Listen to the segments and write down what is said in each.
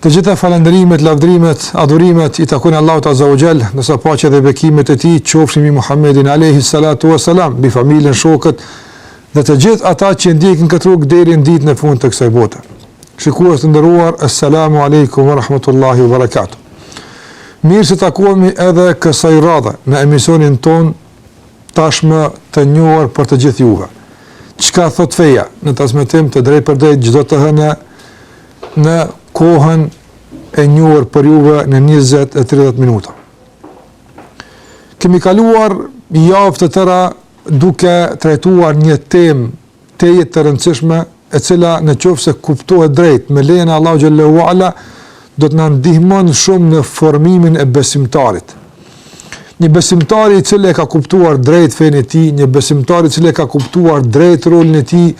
Të gjitha falënderimet, lavdrimet, adhurimet i takojnë Allahut Azza wa Jall, ndërsa paqja dhe bekimet e Tij qofshin mbi Muhammedin alayhi salatu wa salam, mbi familjen, shokët dhe të gjithë ata që ndjekin këtë rrugë deri në ditën e fundit të kësaj bote. Shikues të nderuar, assalamu alaykum wa rahmatullahi wa barakatuh. Mirë se takohemi edhe kësaj radhe në emisionin tonë tashmë të njohur për të gjithë juve. Çka thotë feja në transmetim të drejtpërdrejtë çdo të hënë në kohën e njohur për juve në 20 e 30 minuta. Kemi kaluar javë të tëra duke trajtuar një temë tejet të rëndësishme, e cila në qoftë se kuptohet drejt me lejën e Allahut xhelle ue ala, do të na ndihmon shumë në formimin e besimtarit, Një besimtar i cili e ka kuptuar drejt fenë e tij, një besimtar i cili e ka kuptuar drejt rolin e tij,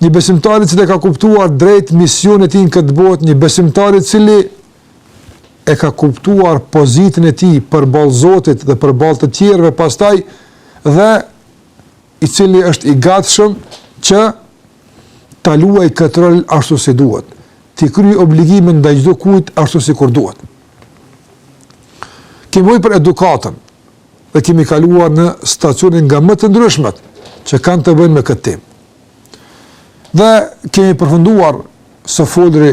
një besimtar i cili e ka kuptuar drejt misionin e tij në këtë botë, një besimtar i cili e ka kuptuar pozitën e tij përballë Zotit dhe përballë të tjerëve pastaj dhe i cili është i gatshëm që ta luajë këtë rol ashtu si duhet, të kryejë obligimin ndaj çdokujt ashtu sikur duhet. Kemi fol për edukatën dhe kemi kaluar në stacione nga më të ndryshmet që kanë të bëjnë me këtë temë. Dhe kemi përfunduar së foluri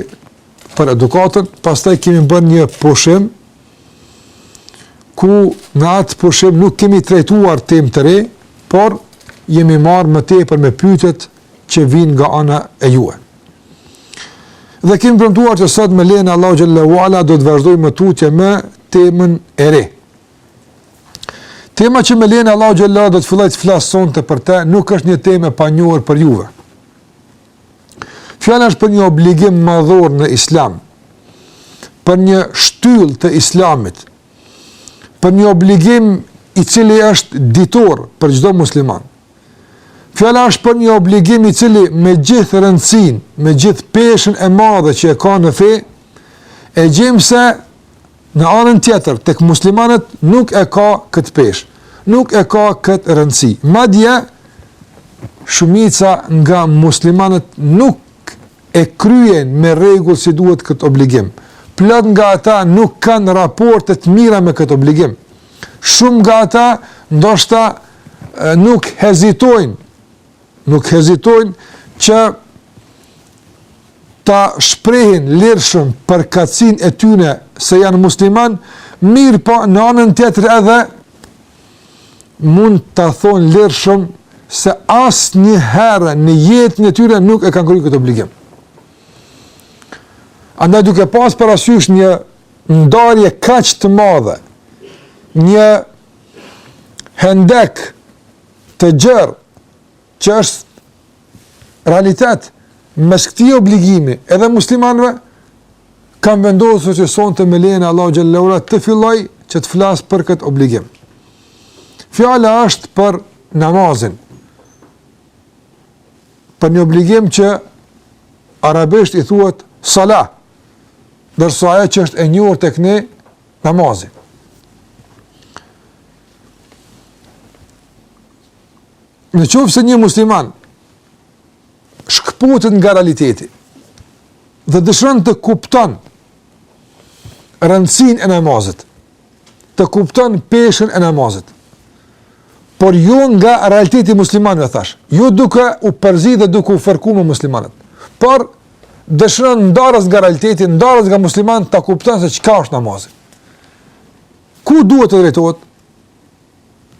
për edukatën, pastaj kemi bërë një pushim, ku në atë pushim nuk kemi trajtuar temë të re, por jemi marrë më tepër me pyetjet që vijnë nga ana e juaj. Dhe kemi premtuar që sot me lejen e Allahut xhelle ue ala do të vazhdoj më tutje me temën e re. Tema që me lejen e Allahut xhelle ue ala do të filloj të flas sonte për të, nuk është një temë e panjohur për juve. Fjala është për një obligim madhor në Islam. Për një shtyllë të Islamit. Për një obligim i cili është ditor për çdo musliman. Fjala është për një obligim i cili me gjithë rëndësinë, me gjithë peshën e madhe që e ka në fe, e gjejmë se në anën tjetër, tek muslimanët nuk e ka këtë peshë, nuk e ka këtë rëndësi. Madje, shumica nga muslimanët nuk e kryen me rregull si duhet këtë obligim. Plot nga ata nuk kanë raporte të mira me këtë obligim. Shumë nga ata ndoshta nuk hezitojnë, nuk hezitojnë që ta shprehin lirshëm përkatësinë e tyne se janë musliman, mirëpo në anën tjetër edhe mund ta thonë lirshëm se asnjëherë në jetën e tyre nuk e kanë kry këtë obligim. Andaj duke pas parasysh një ndarje kaq të madhe, një hendek të gjerë që është realitet mes këtij obligimi edhe muslimanëve, kam vendosur që sonte me lejen e Allahut xheleshanuhu të filloj që të flas për këtë obligim. Fjala është për namazin, për një obligim që arabisht i thuhet salah, ndërsa ajo që është e njohur tek ne, Namazi. Në qoftë se një musliman shkëputet nga realiteti dhe dëshiron të kupton rëndësinë e namazit, të kupton peshën e namazit, por jo nga realiteti i muslimanëve thashë, jo duke u përzi dhe duke u fërku me muslimanët, por dëshiron ndaras nga realiteti, ndaras nga muslimanët ta kupton se çka është namazi. Ku duhet të drejtohet?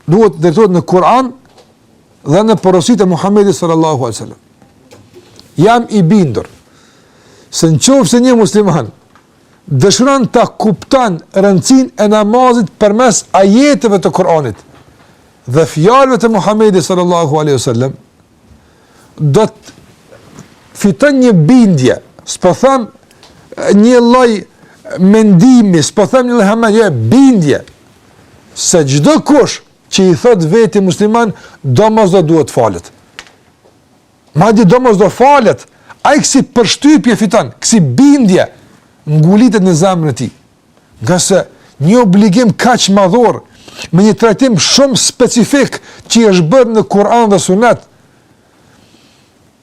Duhet të drejtohet në Kur'an dhe në porositë e Muhamedit sallallahu alaihi wasallam. Jam i bindur se në qoftë se një musliman dëshiron ta kupton rëndësinë e namazit përmes ajeteve të Kur'anit dhe fjalëve të Muhamedit sallallahu aleyhu sallem, do të fiton një bindje, s'po them një lloj mendimi, s'po them një lloj hamendje, jo, bindje se çdokush që i thotë veti musliman, domosdo duhet falet. Madje domosdo falet, ai kësi përshtypje fiton, kësi bindje ngulitet në zemrën e tij. Ngase një obligim kaq madhor, me një trajtim shumë specifik që i është bërë në Kur'an dhe Sunet,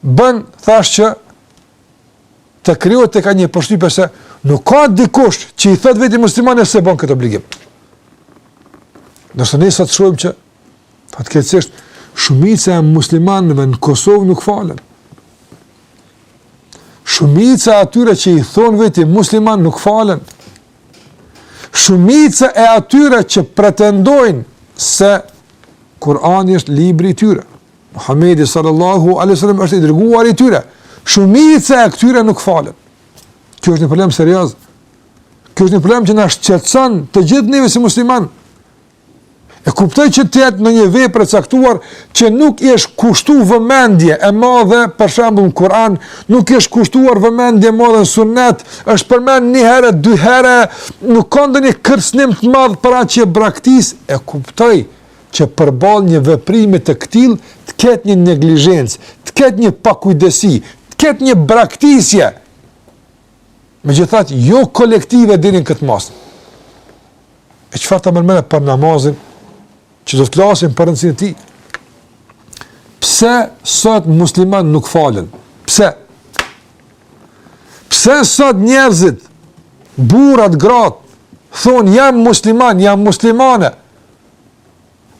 bën thashë që të krijohet tek ai një përshtypje se nuk ka dikush që i thotë veti musliman e s'e bën këtë obligim. Nëse ne sot shohim që Fatkeqësisht, shumica e muslimanëve në Kosovë nuk falen. Shumica e atyre që i thonë veti musliman nuk falen. Shumica e atyre që pretendojnë se Kurani është libri i tyre. Muhamedi sallallahu alaihi wasallam është i dërguari i tyre. Shumica e këtyre nuk falen. Kjo është një problem serioz. Kjo është një problem që na shqetëson të gjithë neve si muslimanë. E kuptoj që të jetë ndonjë vepër e caktuar që nuk i është kushtu vëmendje e madhe për shembull në Kur'an, nuk i është kushtuar vëmendje e madhe në Sunnet, është përmend një herë, dy herë, nuk ka ndonjë kërcënim të madh për atë që e braktis, e kuptoj që përballë një veprimi të këtill të ketë një neglizhencë, të ketë një pakujdesi, të ketë një braktisje. Megjithatë, jo kolektive deri në këtë masë. E çfarë të mendojmë për namazin, që do të flasim për rëndësinë e tij. Pse sot muslimanët nuk falen? Pse? Pse sot njerëzit, burrat, gratë, thonë jam musliman, jam muslimane,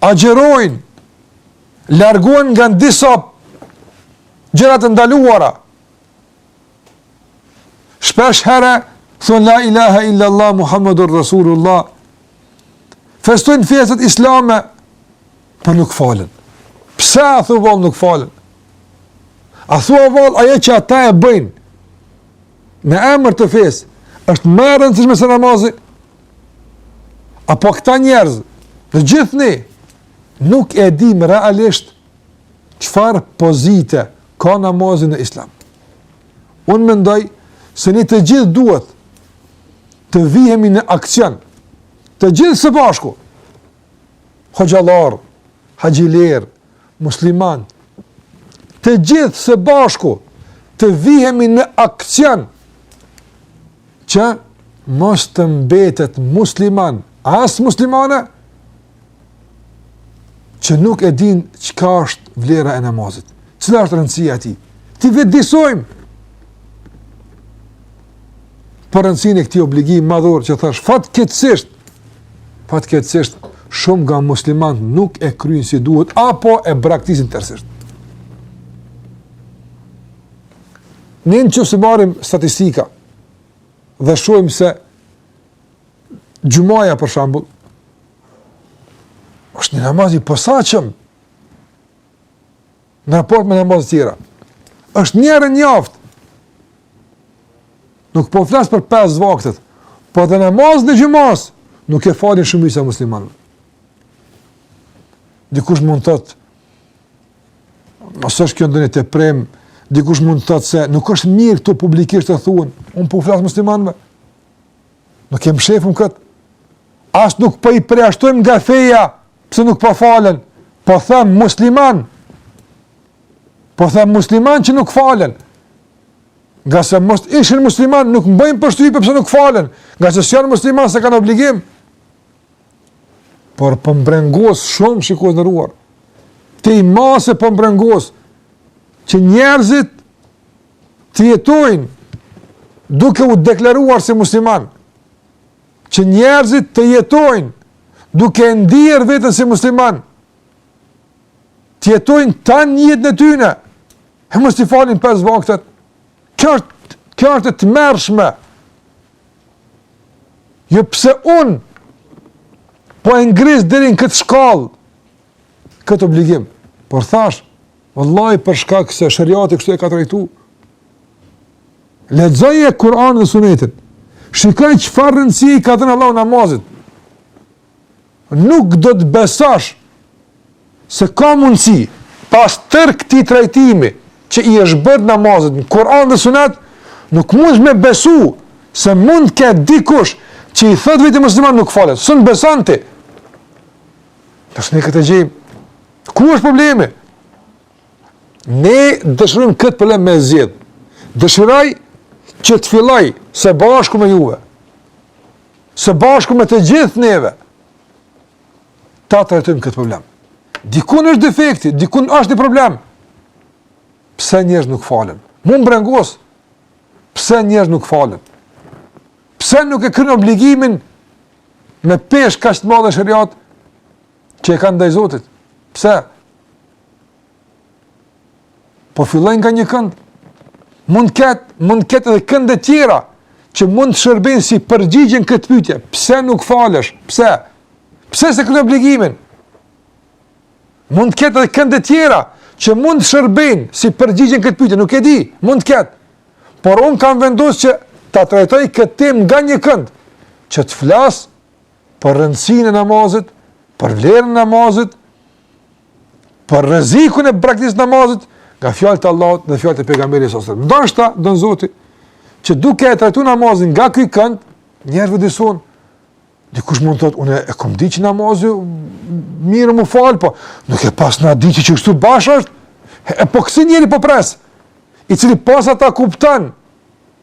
agjerojnë, largohen nga disa gjëra të ndaluara, Shpesh herë thonë la ilaha illa Allah Muhammadur Rasulullah. Festojnë festat islame, por nuk falen. Pse a thua vallë nuk falen? A thua vallë ajo që ata e bëjnë në emër të fesë, është më e rëndësishme se namazi? Apo këta njerëz, e gjithë ne, nuk e dimë realisht Çfarë pozite ka namazi në Islam? Unë mendoj se ne të gjithë duhet të vihemi në aksion, të gjithë së bashku, hoxhallarë, haxhilerë, muslimanë, të gjithë së bashku, të vihemi në aksion, që mos të mbetet musliman, as muslimane, që nuk e din çka është vlera e namazit. Cila është rëndësia e tij? T'i vetëdijesojmë për rëndësinë e këtij obligimi madhor që thashë fatkeqësisht, fatkeqësisht shumë nga muslimanët nuk e kryejnë si duhet, apo e braktisin tërësisht. Ne në qoftë se marrim statistika dhe shohim se Xhumaja, për shembull, është një namaz i posaçëm në raport me namazet tjera. Është një herë në javë. Nuk po flas për 5 vaktet, po edhe namazin e xhumasë, nuk e falin shumica e muslimanëve. Dikush mund të thotë, mos është kjo ndonjë teprim, dikush mund të thotë se nuk është mirë këtu publikisht të thuhen, unë po u flas muslimanëve. Nuk e mshefim këtë. As nuk po i përjashtojmë nga feja, pse nuk po falen. Po them musliman. Po them musliman që nuk falen. Ngase mos ishin musliman, nuk m'bëjnë përshtypje pse nuk falen. Ngase s'janë musliman s'e kanë obligim. Por po m'brengos shumë shikues i nderuar. Tej mase po m'brengos që njerëzit të jetojnë duke u deklaruar si musliman, që njerëzit të jetojnë duke e ndier veten si musliman, të jetojnë tan jetën e tyre, e mos t'i falin pesë vaktet. Kjo është kjo është e tmerrshme. Jo pse un po e ngris deri në këtë shkallë këtë obligim, por thash Vallahi për shkak se sheriati kështu e ka trajtuar. Lexoje Kur'anin dhe Sunetin. Shiko çfarë rëndësi i ka dhënë Allahu namazit. Nuk do të besosh se ka mundësi pas tërë këtij trajtimi që i është bërë namazit në Kur'an dhe Sunet, nuk mund me besu se mund të ketë dikush që i thotë veti musliman nuk falet. S'un e beson ti. Tash ne këtë gjejmë Ku është problemi? Ne dëshirojmë këtë problem me zgjidh. Dëshiroj që të filloj së bashku me juve. Së bashku me të gjithë neve. Ta trajtojmë këtë problem. Dikun është defekti, dikun është një problem. Pse njerëz nuk falen? Mu m'brengos. Pse njerëz nuk falen? Pse nuk e kryn obligimin me peshë kaq të madhe sheriat që e kanë ndaj Zotit. Pse? Po filloj nga një kënd. Mund t'ketë, mund t'ketë edhe kënde tjera që mund të shërbejnë si përgjigje n'këtë pytje. Pse nuk falesh? Pse? Pse s'e kryn obligimin? Mund të ketë edhe kënde tjera që mund të shërbejnë si përgjigje n'këtë pytje. Nuk e di, mund të ketë. Por unë kam vendosë që ta trajtoj këtë temë nga një kënd që të flas për rëndësinë e namazit, për vlerën e namazit, për rrezikun e braktisjes së namazit nga fjalët e Allahut dhe fjalët e pejgamberit sallallahu alajhi wasallam. Ndoshta don Zoti që duke e trajtuar namazin nga ky kënd, njerëzit vetëdijësohen dikush mund të thotë unë e kam ditë namazin mirë me fal po, nuk e pasna ditë që kështu bash është. E po kësi njeri po pres, i cili pasi ta kupton,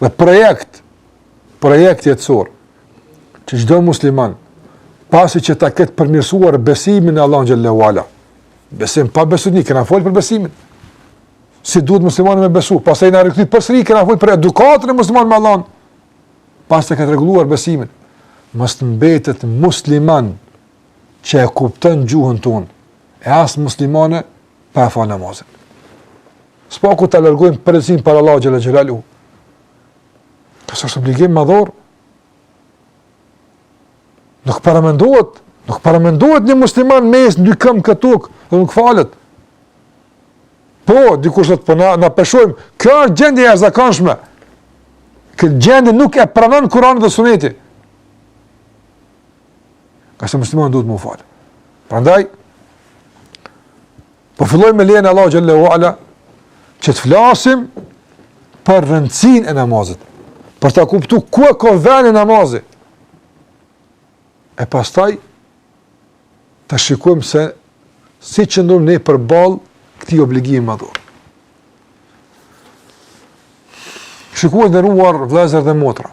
Dhe projekt, projekt jetësor, që çdo musliman, pasi që ta ketë përmirësuar besimin në Allahun xhele ue ala, besim pa besu një, kena folë për besimin, si duhet muslimani me besu, pasi në rrethe të përsëri, kena folë për edukatën e muslimanit me Allahun, pasi ta ketë rregulluar besimin, mos të mbetet musliman, që e kupton gjuhën tonë, e as muslimane, pa e fal namazin. Së paku ta largojmë përgjegjësinë para Allahut xhele xhelaluhu. Se është obligim madhor. Nuk paramendohet, nuk paramendohet një musliman me ecë në dy kamë n'tokë dhe nuk falet. Po, dikush thotë po na, po na e shohim, kjo është gjendje e zakonshme. Këtë gjendje nuk e pranon Kurani dhe suneti. Ngase muslimani duhet m'u falë. Prandaj, po filloj me lejen e Allahut xhele ue ala, që të flasim për rëndësinë e namazit, për ta kuptu ku e ka venin namazi, e pastaj, ta shikojmë se si qëndrojmë ne përballë këtij obligimi madhor. Shikues të nderuar, vëllezër dhe motra,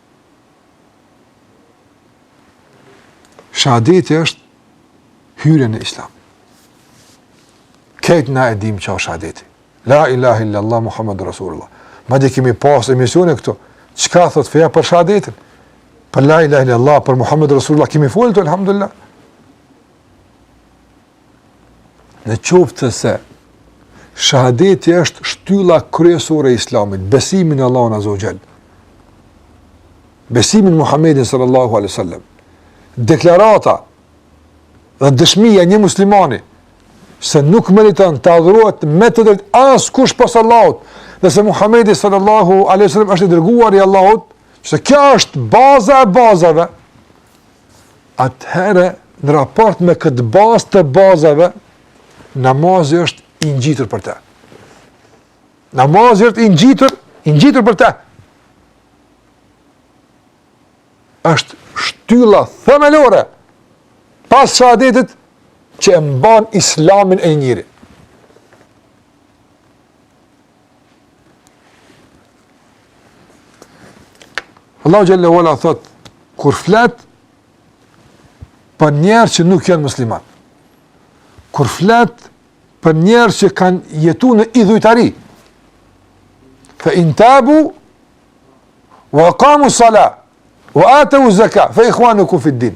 Shahadeti është hyrje në islam. Krejt na e dimë çka është shahadeti. La ilahe illallah Muhammed Rasulullah. Madje kemi pas emisione këtu. Çka thotë feja për shahadetin? Për la ilahe illallah, për Muhammed Rasulullah. Kemi folë këtu, alhamdulillah. Në qoftë se shahadeti është shtylla kryesore e islamit, besimi në Allahun Azza wa Jall. Besimi në Muhamedin sallallahu alaihi wasallam. Deklarata dhe dëshmia e një muslimani se nuk meriton të adhurohet me të drejtë askush pos Allahut, dhe se Muhamedi sallallahu alaihi wasallam është i dërguar i Allahut, se kjo është baza e bazave atëherë në raport me këtë bazë të bazave, namazi është i ngjitur për te. Namazi është i ngjitur, i ngjitur për te. Është shtylla themelore pas shahadetit që e mban islamin e një njeri. Allahu xhele ue ala thotë kur flet për njerëz që nuk janë muslimanë. Kur flet për njerëz që kanë jetu në idhujtari, fe in tabu, ue ekamu es-salate, ue ateu ez-zekate, fe ihuanukum fid-din.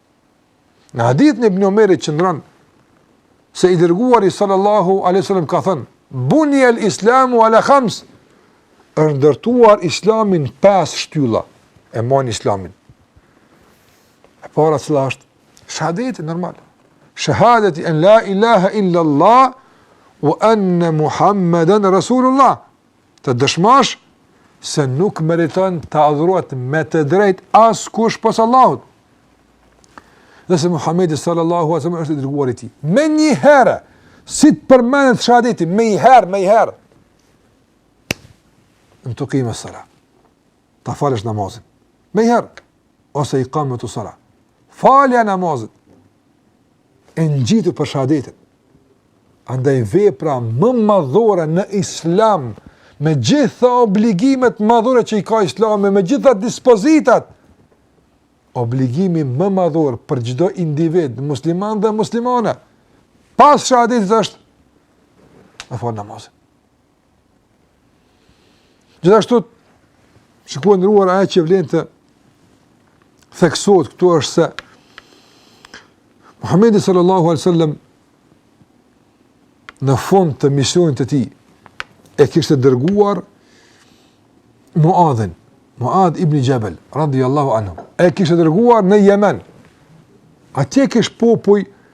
Në hadithin e Ibn Omerit qëndron, se i dërguari sallallahu a.s. ka thënë, bunijel islamu ala khams, është ndërtuar islami në pesë shtylla, e mbajnë islamin. E para cila është, shahadeti normal, shahadeti en la ilaha illa Allah, ue enne Muhammeden Rasulullah, të dëshmosh se nuk meriton të adhurohet me të drejtë askush pas Allahut. Dhe se Muhamedi sallallahu alaihi wasallam është i dërguari i tij. Menjëherë, si të përmendet shahadeti, menjëherë, menjëherë. En tukimes salah. Ta falësh namazin. Menjëherë. Ose ikametus salah. Falja e namazit. e ngjitur për shahadetin. Andaj vepra më madhore në islam, me gjitha obligimet madhore që i ka islami, me gjitha dispozitat, obligimi më madhor për çdo individ, musliman dhe muslimane, pas shahadetit është, me falë namazin. Gjithashtu, shikues i nderuar ajo që vlen të theksohet këtu është se Muhammedi sallallahu alai sallam në fund të misionit të tij e kishte dërguar Muadhin, Muadh ibn Xhebel, radiallahu anhu, e kishte dërguar në Jemen, atje kishte popuj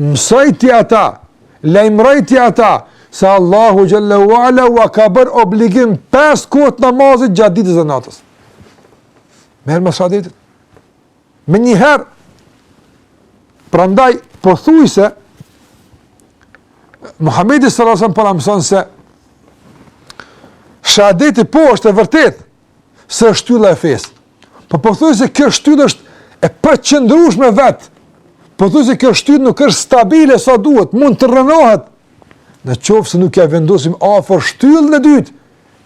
Mësoji ti ata, lajmëroji ti ata, se Allahu Xhel-le ue Ala ua ka bërë obligim pesë kohët e namazit gjatë ditës dhe natës. Menjëherë mas shadetit. Menjëherë, prandaj, pothuajse Muhammedi sallallahu alejhi ue selem po na mëson se, shadeti po është e vërtetë, se është shtylla e fesë. Po pothuajse kjo shtyllë është e paqëndrueshme vet. Pothuajse kjo shtyllë nuk është stabile sa duhet, mund të rrënohet. Në qoftë se nuk ja vendosim afër shtyllën e dytë,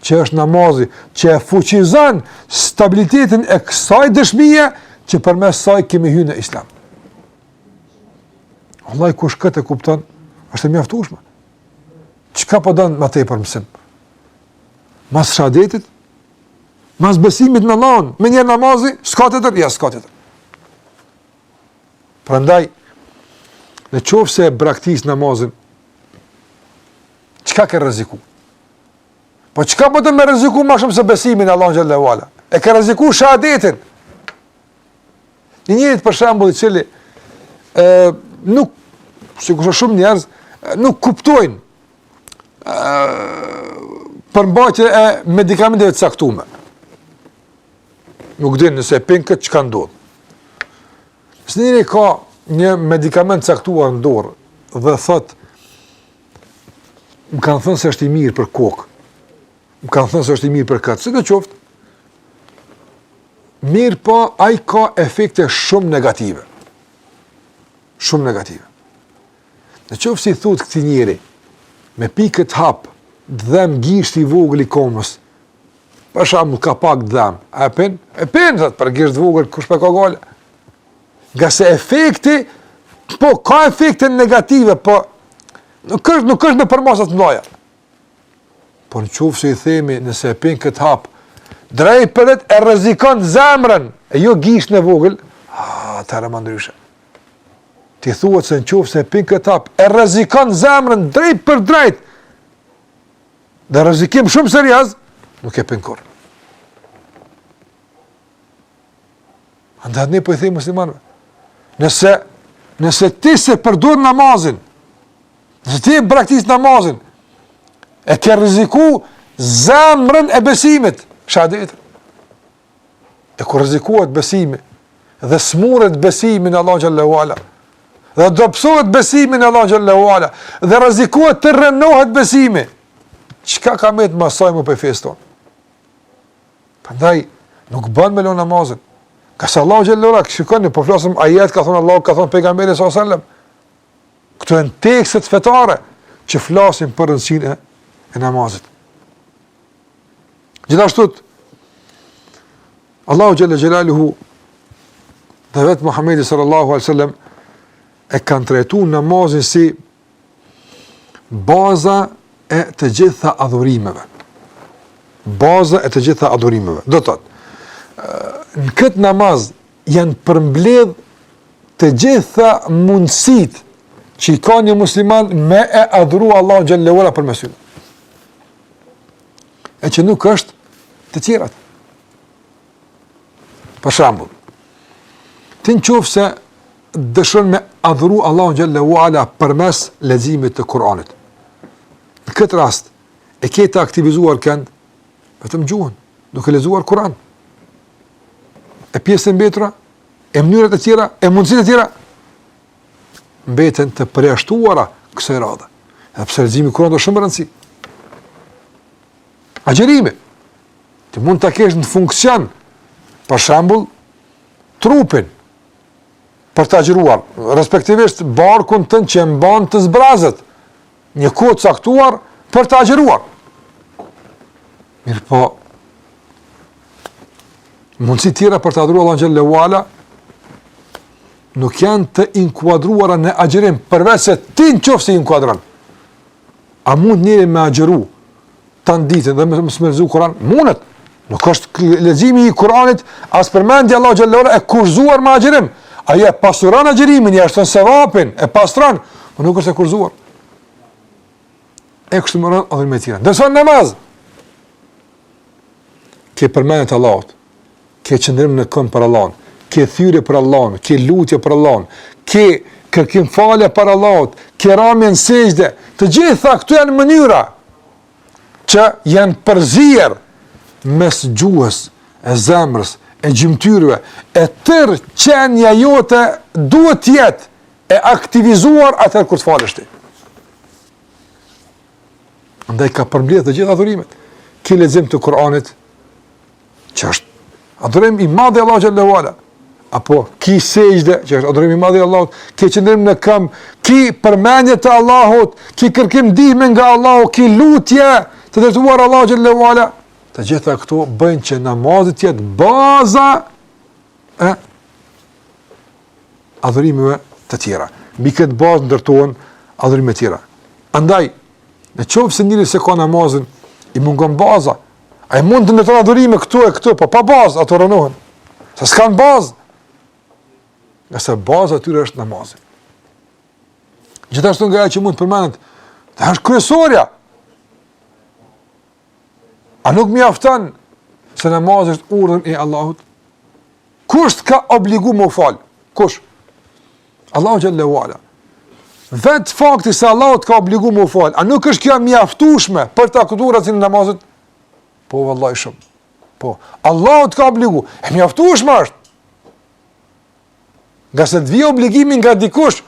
që është namazi, që e fuqizon stabilitetin e kësaj dëshmie që përmes saj kemi hyrë në Islam. Vallahi kush këtë e kupton, është e mjaftushme. Çka po don më tepër mësim? Mas shadetit, mas besimit në Allahun, menjëherë namazi, s'ka tjetër, jo, s'ka tjetër. Prandaj, në qoftë se e braktis namazin, çka ke rreziku? Po çka po don me rreziku ma shumë se besimin n'Allahun xhel-le ue ala. E ke rreziku shadetin. Një njerit për shembull i cili, e, nuk, sikurse shumë njerëz, nuk kuptojnë përmbajtje e medikamenteve të caktume. Nuk din nëse e pin këtë çka ndodh. Se njeri ka një medikament të caktuar në dorë dhe thot më kanë thënë se është i mirë për kokë. Më kanë thënë se është i mirë për këtë. Sido qoftë. Mirëpo, ai ka efekte shumë negative. Shumë negative. Në qoftë se i thuhet këtij njeri, me pi këtë hap, të dhem gishti i vogël i komës, për shembull ka pak të dhem, a e pin? E pin, thotë, për gisht të vogël, kush po e ka gajle? Ngase efekti, po, ka efekte negative, po, nuk është, nuk është me përmasa të mdhaja. Por në qoftë se i themi, nëse e pin këtë hap, drejtpërdrejt e rrezikon zemrën, e jo gishtin e vogël, atëherë ma ndryshe. T'i thuhet se në qoftë se e pin këtë hap, e rrezikon zemrën drejtpërdrejt, dhe rrezikim shumë serioz, nuk e pin kurrë. Andaj ne po u themi muslimanëve, nëse nëse ti s'e përdor namazin, nëse ti s'e praktikon namazin, e ke rreziku zemrën e besimit, shehadetit. E kur rrezikohet besimi dhe smuret besimi në Allahun xhelle ue ala. Dhe dobësohet besimi në Allahun xhelle ue ala dhe rrezikohet të rrënohet besimi. Çka ka me të met, si me përfundu? Prandaj nuk ban me lanë namazin. Ngase Allahu xhelle ue ala, shikoni ne po flasim ajet ka thon Allahu, ka thon pejgamberi sallallahu alajhi wasallam. Këto janë tekstet fetare që flasin për rëndësinë e namazit. Gjithashtu Allahu xhelle xhelaluhu dhe vet Muhamedi sallallahu alaihi wasallam e kanë trajtuar namazin si baza e të gjitha adhurimeve. Baza e të gjitha adhurimeve. Do të thotë, në këtë namaz janë përmbledh të gjitha mundësit që i ka një musliman me e adhuru Allahun xhelle ue ala përmes tyre. e që nuk është te të tjerat. Për shembull, ti në qoftë se dëshiron me adhuru Allahun xhelle ue ala përmes leximit të Kuranit. Në këtë rast, e ke të aktivizuar kënd, vetëm gjuhën, duke lexuar Kuran. E pjesët e mbetura, e mënyrat e tjera, e mundësit e tjera, mbeten të përjashtuara kësaj radhe. Edhe pse leximi i Kuranit është shumë me rëndësi. Agjerimi. Ti mund ta kesh në funksion, për shembull, trupin, për të agjëruar, respektivisht barkun tënd që e mban të zbrazët, një kohë të caktuar për të agjëruar. Mirëpo, mundësitë e tjera për të adhuruar Allahun xhelle ue ala, nuk janë të inkuadruara në agjërim, përveç se ti në qoftë se i inkuadron. A mundet njeri me agjëru, tan ditën dhe mos me mësu Kur'an, mundet. Nuk është leximi i Kur'anit as përmendja e Allahut xhelle ue ala e kushtëzuar me agjërim. Ajo e pasuron agjërimin, ia shton sevapin, e pastron, por nuk është e kushtëzuar. E kështu me radhë, adhurime tjera. Ndërsa në namaz, ke përmendje të Allahut, ke qëndrim në këmbë për Allahun, ke thirrje për Allahun, ke lutje për Allahun, ke kërkim falje para Allahut, ke ramjen në sexhde, të gjitha këto janë mënyra që janë përzier mes gjuhës e zemrës e gjymtyrëve e tërë qenia jote duhet të jetë e aktivizuar atëherë kur të falesh ti. Andaj ka përmbledh të gjitha adhurimet. Ki lexim të Kur'anit, që është adhurim i madh i Allahut xhelle ue ala. Apo ki sexhde, që është adhurim i madh i Allahut, ki qëndrim në këmbë, ki përmendje të Allahut, ki kërkim ndihme nga Allahu, ki lutje të drejtuar Allahut xhelle ue ala. Të gjitha këto bëjnë që namazi të jetë baza e adhurimeve të tjera. Mbi këtë bazë ndërtohen adhurimet e tjera. Andaj, në qoftë se njëri s'e ka namazin, i mungon baza, Ai mund të ndërton adhurime këtu e këtu, po pa bazë, ato rrënohen. Se s'kanë bazë. Ngase baza e tyre është namazi. Gjithashtu nga ajo që mund të përmendet, tash është kryesorja. A nuk mjafton se namazi është urdhën i Allahut? Kush të ka obligu me u fal? Kush? Allahu xhelle ue ala. Vetë fakti se Allahu të ka obligu me u fal, a nuk është kjo e mjaftueshme për ta kuptuar rëndësinë e namazit? Po vallahi shumë. Po, Allahu të ka obligu. E mjaftueshme është. Ngase të vjen obligimi nga dikush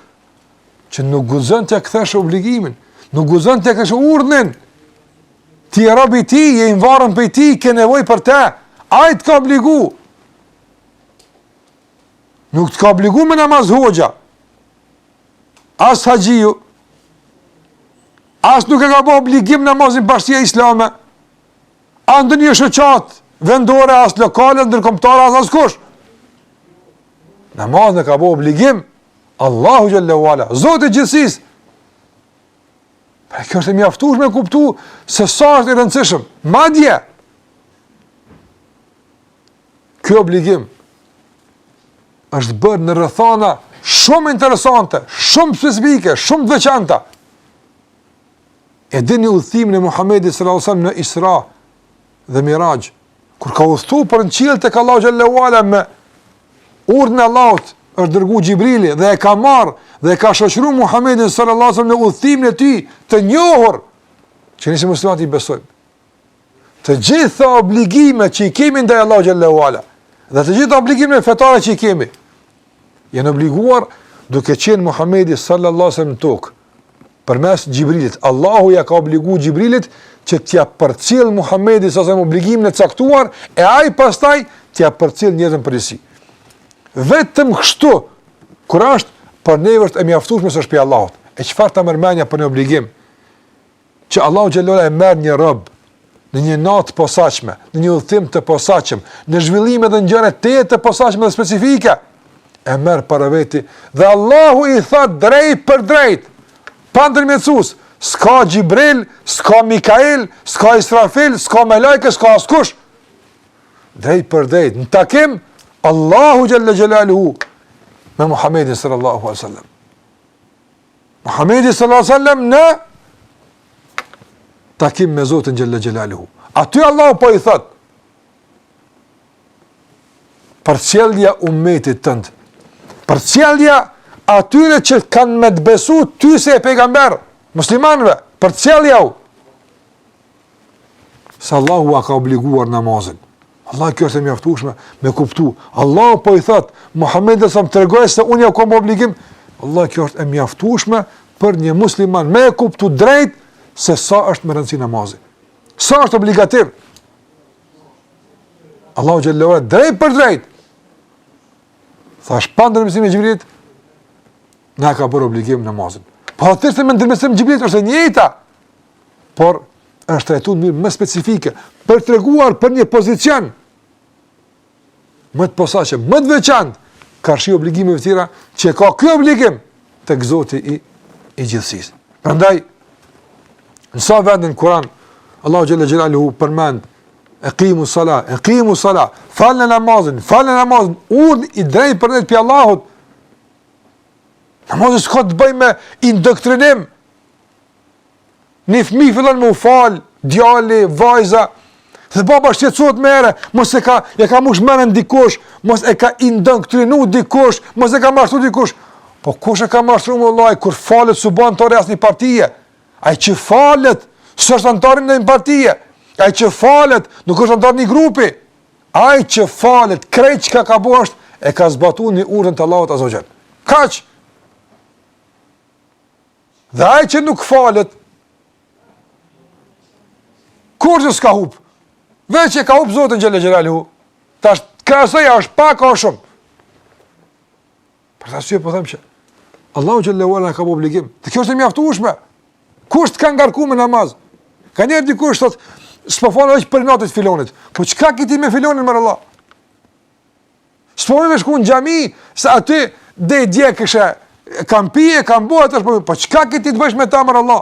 që nuk guxon t'ia kthesh obligimin, nuk guxon t'ia kthesh urdhnin. Ti je rob i tij, je i varun prej tij, ke nevojë për te, ai të ka obligu. Nuk të ka obligu me namaz hoxha. As haxhiu. As nuk e ka bo obligim namazin bashkësia islame. As ndonjë shoqatë, vendore, as lokale, ndërkombëtare, as askush. Namazin e ka bo obligim. Allahu xhelle ue ala. Zoti i gjithësisë. Pra kjo është e mjaftushme me kuptu se sa është i rëndësishëm. Madje. Ky obligim është bërë në rrethana shumë interesante, shumë specifike, shumë të veçanta. E dini udhëtimin e Muhamedit sallallahu alajhi wasallam në Isra dhe Miraj, kur ka udhëtuar për në qiell tek Allahu xhallahu ala me urdhën e Allahut, është dërguar Xhibrili dhe e ka marr dhe e ka shoqëruar Muhamedin sallallahu alajhi wasallam në udhëtimin e tij të njohur që nisi muslimanët i besojnë. Të gjitha obligimet që i kemi ndaj Allahut xhallahu ala dhe të gjitha obligimet fetare që i kemi janë obliguar duke qenë Muhamedi sallallahu alaihi wasallam n'tokë përmes Xhibrilit. Allahu ja ka obliguar Xhibrilit që t'ia përcjell Muhamedit sa sem obligimin e caktuar e ai pastaj t'ia përcjell njerëzve përgjithësi. Vetëm kështu kur është për ne është e mjaftueshme se është pi Allahut. E çfarë ta merr mendja për një obligim? që Allahu xhallahu e merr një rob në një natë të posaçme, në një udhtim të posaçëm, në zhvillime dhe gjëra të tjera të posaçme dhe specifike, e merr para veti dhe Allahu i tha drejt për drejt, pa ndërmjetësues, s'ka Xhibril, s'ka Mikail, s'ka Israfil, s'ka Melajke, s'ka askush. Drejt për drejt, në takim, Allahu xhallahu xhelaluhu me Muhammedin sallallahu alaihi wasallam. Muhamedi sallallahu alaihi wasallam në takim me Zotin xhalla xhelaluhu. Aty Allahu po i thot përcjellja ummetit tënd. Përcjellja atyre që kanë me të besu ty se je pejgamber, muslimanve, përcjellja u. Se Allahu e ka obliguar namazin. Vallahi kjo është e mjaftueshme me kuptu. Allah po i thot Muhammedit sa sem tregoj se unë ja kom obligim. Vallahi kjo është e mjaftueshme për një musliman me kuptu drejt se sa është me rëndësi namazi. Sa është obligativ. Allahu xhelle ala drejt për drejt. Thash pa ndërmjetësim e Xhibrilit, na ka bërë obligim namazin. Po edhe se me ndërmjetësim Xhibrilit është e njëta. por është trajtuar në mënyrë më specifike për të treguar për një pozicion më të posaçëm, më të veçantë karshi obligimeve të tjera që ka ky obligim tek Zoti i i gjithësisë. Prandaj në sa vende n'Kur'an Allahu xhalla xhelalu përmend ekimu sala, ekimu sala, falne namazin, falne namazin, urdhën i drejt për drejt pi Allahut. Namazi s'ka të bëj me indoktrinim, Një fëmijë fillon me u fal, djali, vajza, dhe baba shqetësohet me erë, mos e ka, e ka mush menën dikush, mos e ka indoktrinu dikush, mos e ka mashtru dikush. Po kush e ka mashtru more vlla, kur falet s'u ba anëtar i asnjë partije? Ai që falet, s'është anëtar i një partije? Ai që falet, nuk është anëtar i një grupi? Ai që falet, krejt çka ka bo është, e ka zbatu një urdhën të Allahut Azze ue xhel. Kaq. Dhe ai që nuk falet kurgjë s'ka hup. Veç që ka hup Zotin xhele xhelaluhu. Tash kjo arsyeja është pak a shumë. Për atë arsye po them që Allahu xhele ue ala ka bo obligim. Dhe kjo është e mjaftueshme. Kush të ka ngarkuar me namaz? Ka njëherë dikush thotë s'po falem për inat të filonit. Po çka ke ti me filonin more vlla? S'po me shku në xhami, se aty dhe i dje këshe, kam pije, kam bo, atë është po, po çka ki ti të bësh me ta more vlla?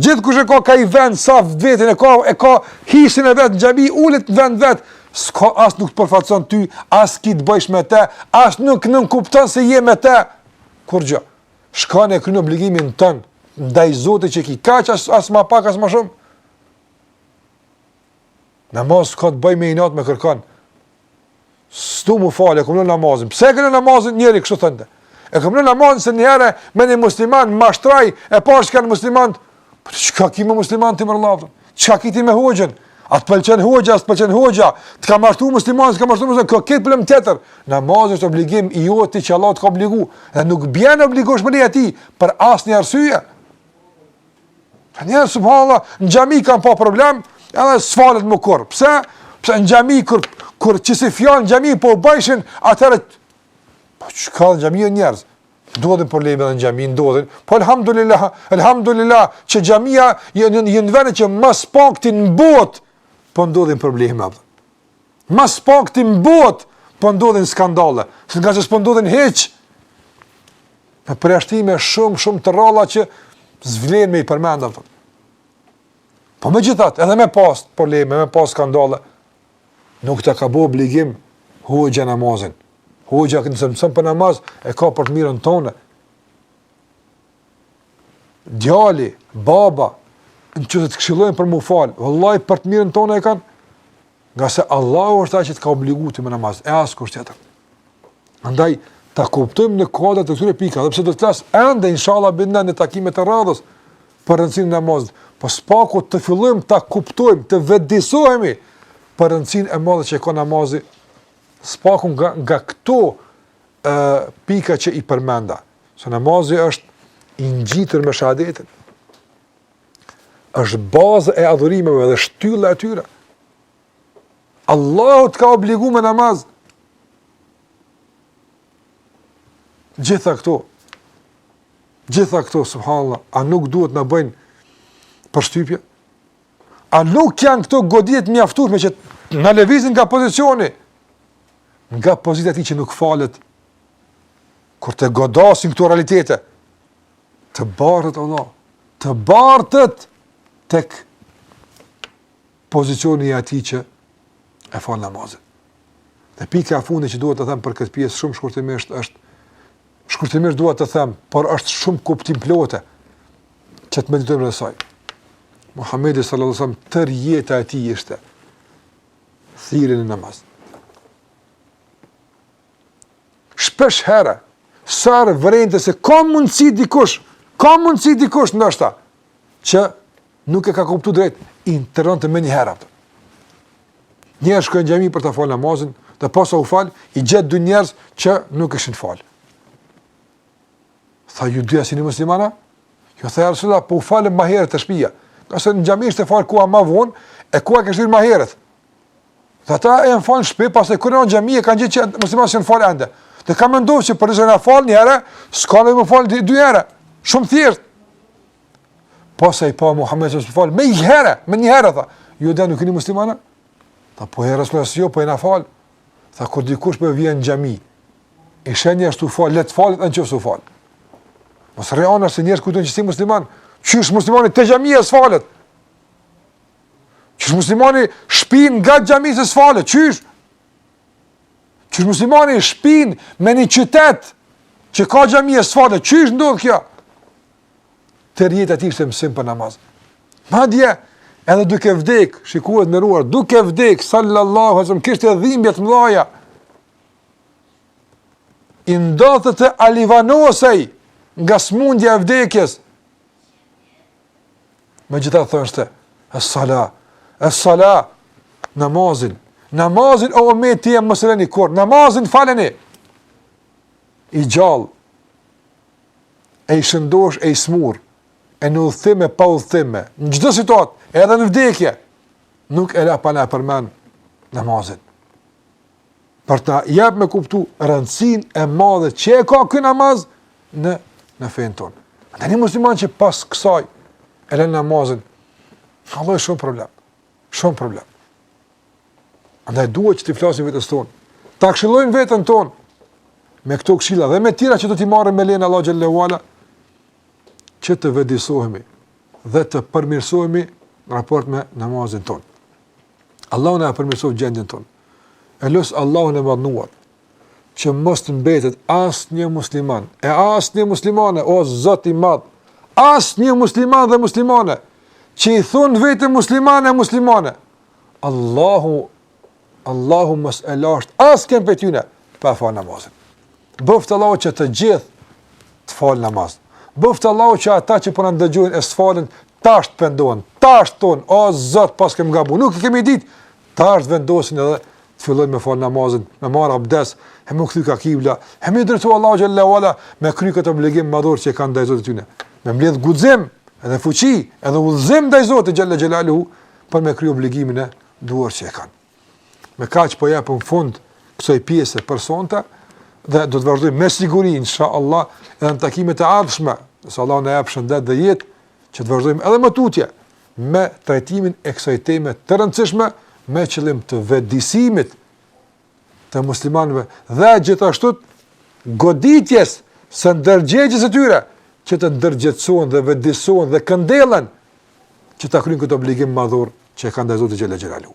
Gjithkush e ka ka ni vend, sa vetin e ka, e ka hisin e vet në xhami, ulet në vend vet, s'ka as nuk të përfaqson ty, as ki të bësh me te, as nuk nënkupton se je me te, kurgjë, shkon e kryn obligimin tan, ndaj Zotit që ki, kaq as as ma pak, as ma shumë, Namazi s'ka të bëj me inat me kërkan. Stu mu falë, e kam lanë namazin. Pse e kam lanë namazin njëri, kështu thënë. E kam lanë namazin se njëherë me një musliman, më mashtroi, e pashë çka janë muslimant. Po çka ki me muslimant more vlla? Çka ki ti me hoxhën? A të pëlqen hoxha, s'të pëlqen hoxha? Të ka mashtru muslimani, s'të ka mashtru muslimani, kjo është problem tjetër. Namazi është obligim i joti që Allahu ta ka obligu. Dhe nuk bjen obligueshmëria e tij, për asnjë arsye. Njerëz, subhanallah, në xhami kam pa problem, edhe s'falet më kurrë. Pse? Pse në xhami, kur, kur qysh fjalë në xhami, po u bëjshin, atëherë, po çka në xhami je me njerëz? Ndodhin probleme dhe në xhami, ndodhin. Po elhamdulillah, elhamdulillah, që xhamiat janë vene që mas pakti në bot, po ndodhin probleme. Mas pakti në bot, po ndodhin skandale, se gati s'po ndodhin hiç, me përjashtime shumë, shumë të ralla që s'vlen me i përmend ato. Po megjithatë, edhe me pas probleme, me pas skandale, nuk ta ka bo obligim hoxha namazin, hoxha nëse të mëson për namaz, e ka për të mirën tonë, djali, baba, në qoftë të këshillojnë për mu falë, vëllai për të mirën tonë e kanë, Nga se Allahu është ai që të ka obliguar ti me namaz, e askush tjetër. Andaj ta kuptojmë në kuadër të këtyre pikave, edhe pse do të flas ende inshallah edhe në takimet e radhës për rëndësinë e namazit. Po së paku të fillojmë ta kuptojmë, të vetëdijsohemi për rëndësinë e madhe që ka namazi. Së paku nga nga këto ë pika që i përmenda. Se namazi është i ngjitur me shahadetin. është baza e adhurimeve dhe shtylla e tyre. Allahu të ka obligu me namaz. Gjitha këto, gjitha këto, subhanallah, a nuk duhet të na bëjnë përshtypje? A nuk janë këto goditje të mjaftueshme që na lëvizin nga pozicioni? Nga pozita e atij që nuk falet, kur të godasin këto realitete, Të bartet, Allah, të bartet tek pozicioni i atij që e fal namazin. Dhe pika e fundit që duhet të them për këtë pjesë shumë shkurtimisht është shkurtimisht duhet të them, por është shumë kuptimplote që të meditojmë rreth saj. Muhammedi sallallahu alaihi wasallam tërë jeta e tij ishte thirrje në namaz. Shpeshherë, sa herë vërente se ka mundësi dikush, ka mundësi dikush ndoshta, që nuk e ka kuptu drejt, i ndërhynte menjëherë. Një herë shkon në xhami për të falë namazin, dhe posa u falë, i gjeti dy njerëz që nuk ishin falë. Tha ju dy a s'jeni muslimana? Jo tha ja resulallah, po u falë më herët te shpija. Ngase në xhami ishte falë koha ma vonë, e kua kështë një më herët. Dhe ata janë falë në shpi, pasi kanë ardhë në xhami, e kanë gjetë që muslimanët s'janë falë ende. Dhe kanë mendu që po nëse jena falë një herë, s'kena me u falë dy, dy herë. Shumë thjeshtë. Posa i pa Muhammedi s'u falën, menjiherë, menjëherë, tha. Ju dy a nuk jeni muslimana? Tha, po ja resulallah, po jena falë. Tha, kur dikush për po vjen në xhami, i sheh njerëzit tu falë, le të falet, edhe që u falë. Mos rri anash se njerëz kujtojnë që s'je musliman, qysh muslimani te xhamia s'falet. Qysh muslimani shpin ngat xhamisë e s'falet, qysh? Qysh muslimani shpin me një qytet që ka xhami e s'falet, qysh ndodh kjo? Tërë jeta e tij ishte mësim për namaz. Madje, edhe duke vdek, shikues të nderuar, duke vdek, sallallahu alaihi wasallam, kishte dhimbje të mëdha. I ndodhte të alivanosej nga smundja e vdekjes, Megjithatë thoshte, es-sala, es-sala, namazin, namazin, o umeti im, mos e leni kurrë, namazin, faleni, i gjallë, e i shëndoshë, e i smurë, e në udhëtime, pa udhëtime, në çdo situatë, edhe në vdekje, nuk e la pa na e përmend namazin. për të na jap me kuptu rëndësin e madhe që e ka ky namaz në, në fenë tonë. A një musliman që pas kësaj e le namazin, vallahi shumë problem, shumë problem. Andaj duhet që t'i flasin vetes tonë, ta këshillojmë veten tonë, me këto këshilla dhe me tjera që do t'i marrim me lejen e Allahut xhelle ue ala, që të vetëdijesohemi dhe të përmirësohemi në raport me namazin tonë. Allahu na e përmirësoftë gjendjen tonë. E lus Allahun e Madhëruar që mos të mbetet asnjë musliman e asnjë muslimane o Zot i Madh, asnjë musliman dhe muslimane që i thonë vetes musliman e muslimane. Allahu Allahu mos e lasht askënd prej tyre pa fal namazin. Bëftë Allahu që të gjithë të falin namaz. Bëftë Allahu që ata që po na dëgjojnë e s'falen tash të pendohen. Tash të thonë, o Zot, paskemi gabu, nuk e kemi ditë Tash të vendosin edhe të fillojnë me fal namazin, me marr abdes, e m'u kthy ka kibla, e m'iu drejtu Allahut xhelle ue ala me kry këtë obligim madhor që kanë ndaj Zotit tyne. Me mbledh guxim, edhe fuqi, edhe udhëzim ndaj Zotit xhelle xhelaluhu për me kry obligimin e duhur që kanë. Me kaq po i japim fund kësaj pjese për sonte dhe do të vazhdojmë me siguri inshallah edhe në takimet e ardhshme. nëse Allahu na jep shëndet dhe jetë që të vazhdojmë edhe më tutje me trajtimin e kësaj teme të rëndësishme me qëllim të vetëdijesimit të muslimanëve dhe gjithashtu goditjes së ndërgjegjes së tyre që të ndërgjegjësohen dhe vetëdijesohen dhe këndellen që ta kryejnë këtë obligim madhor që e kanë ndaj Zotit xhelle xhelaluhu.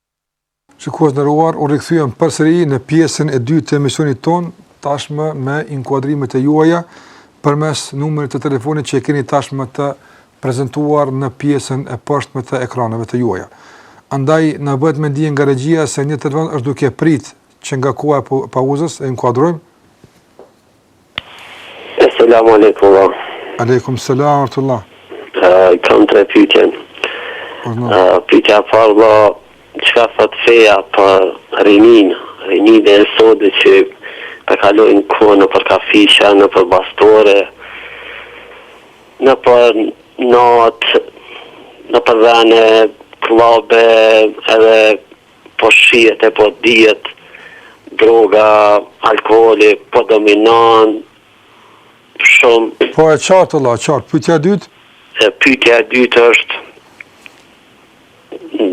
Shikues të nderuar, u rikthyem përsëri në pjesën e dytë të emisionit tonë, tashmë me inkuadrimet e juaja përmes numrit të telefonit që e keni tashmë të prezantuar në pjesën e poshtme të ekraneve të juaja. Andaj na bëhet me dije nga regjia se një telefon është duke pritur që nga koha e pauzës e inkuadrojmë. Selam alejkum vëlla. Alejkum selam ue rahmetullah. Kam tre pyetje. Pyetja e parë vëlla, çka thot feja për rininë, rininë e sodit që ta kalojnë kohën nëpër kafiça, nëpër bastore, nëpër natë, nëpër dhe në kllabe edhe po shihet e po dihet droga alkooli po dominon shumë. Po e qartë vlla, e qartë. Pyetja e dytë? Pyetja e dytë është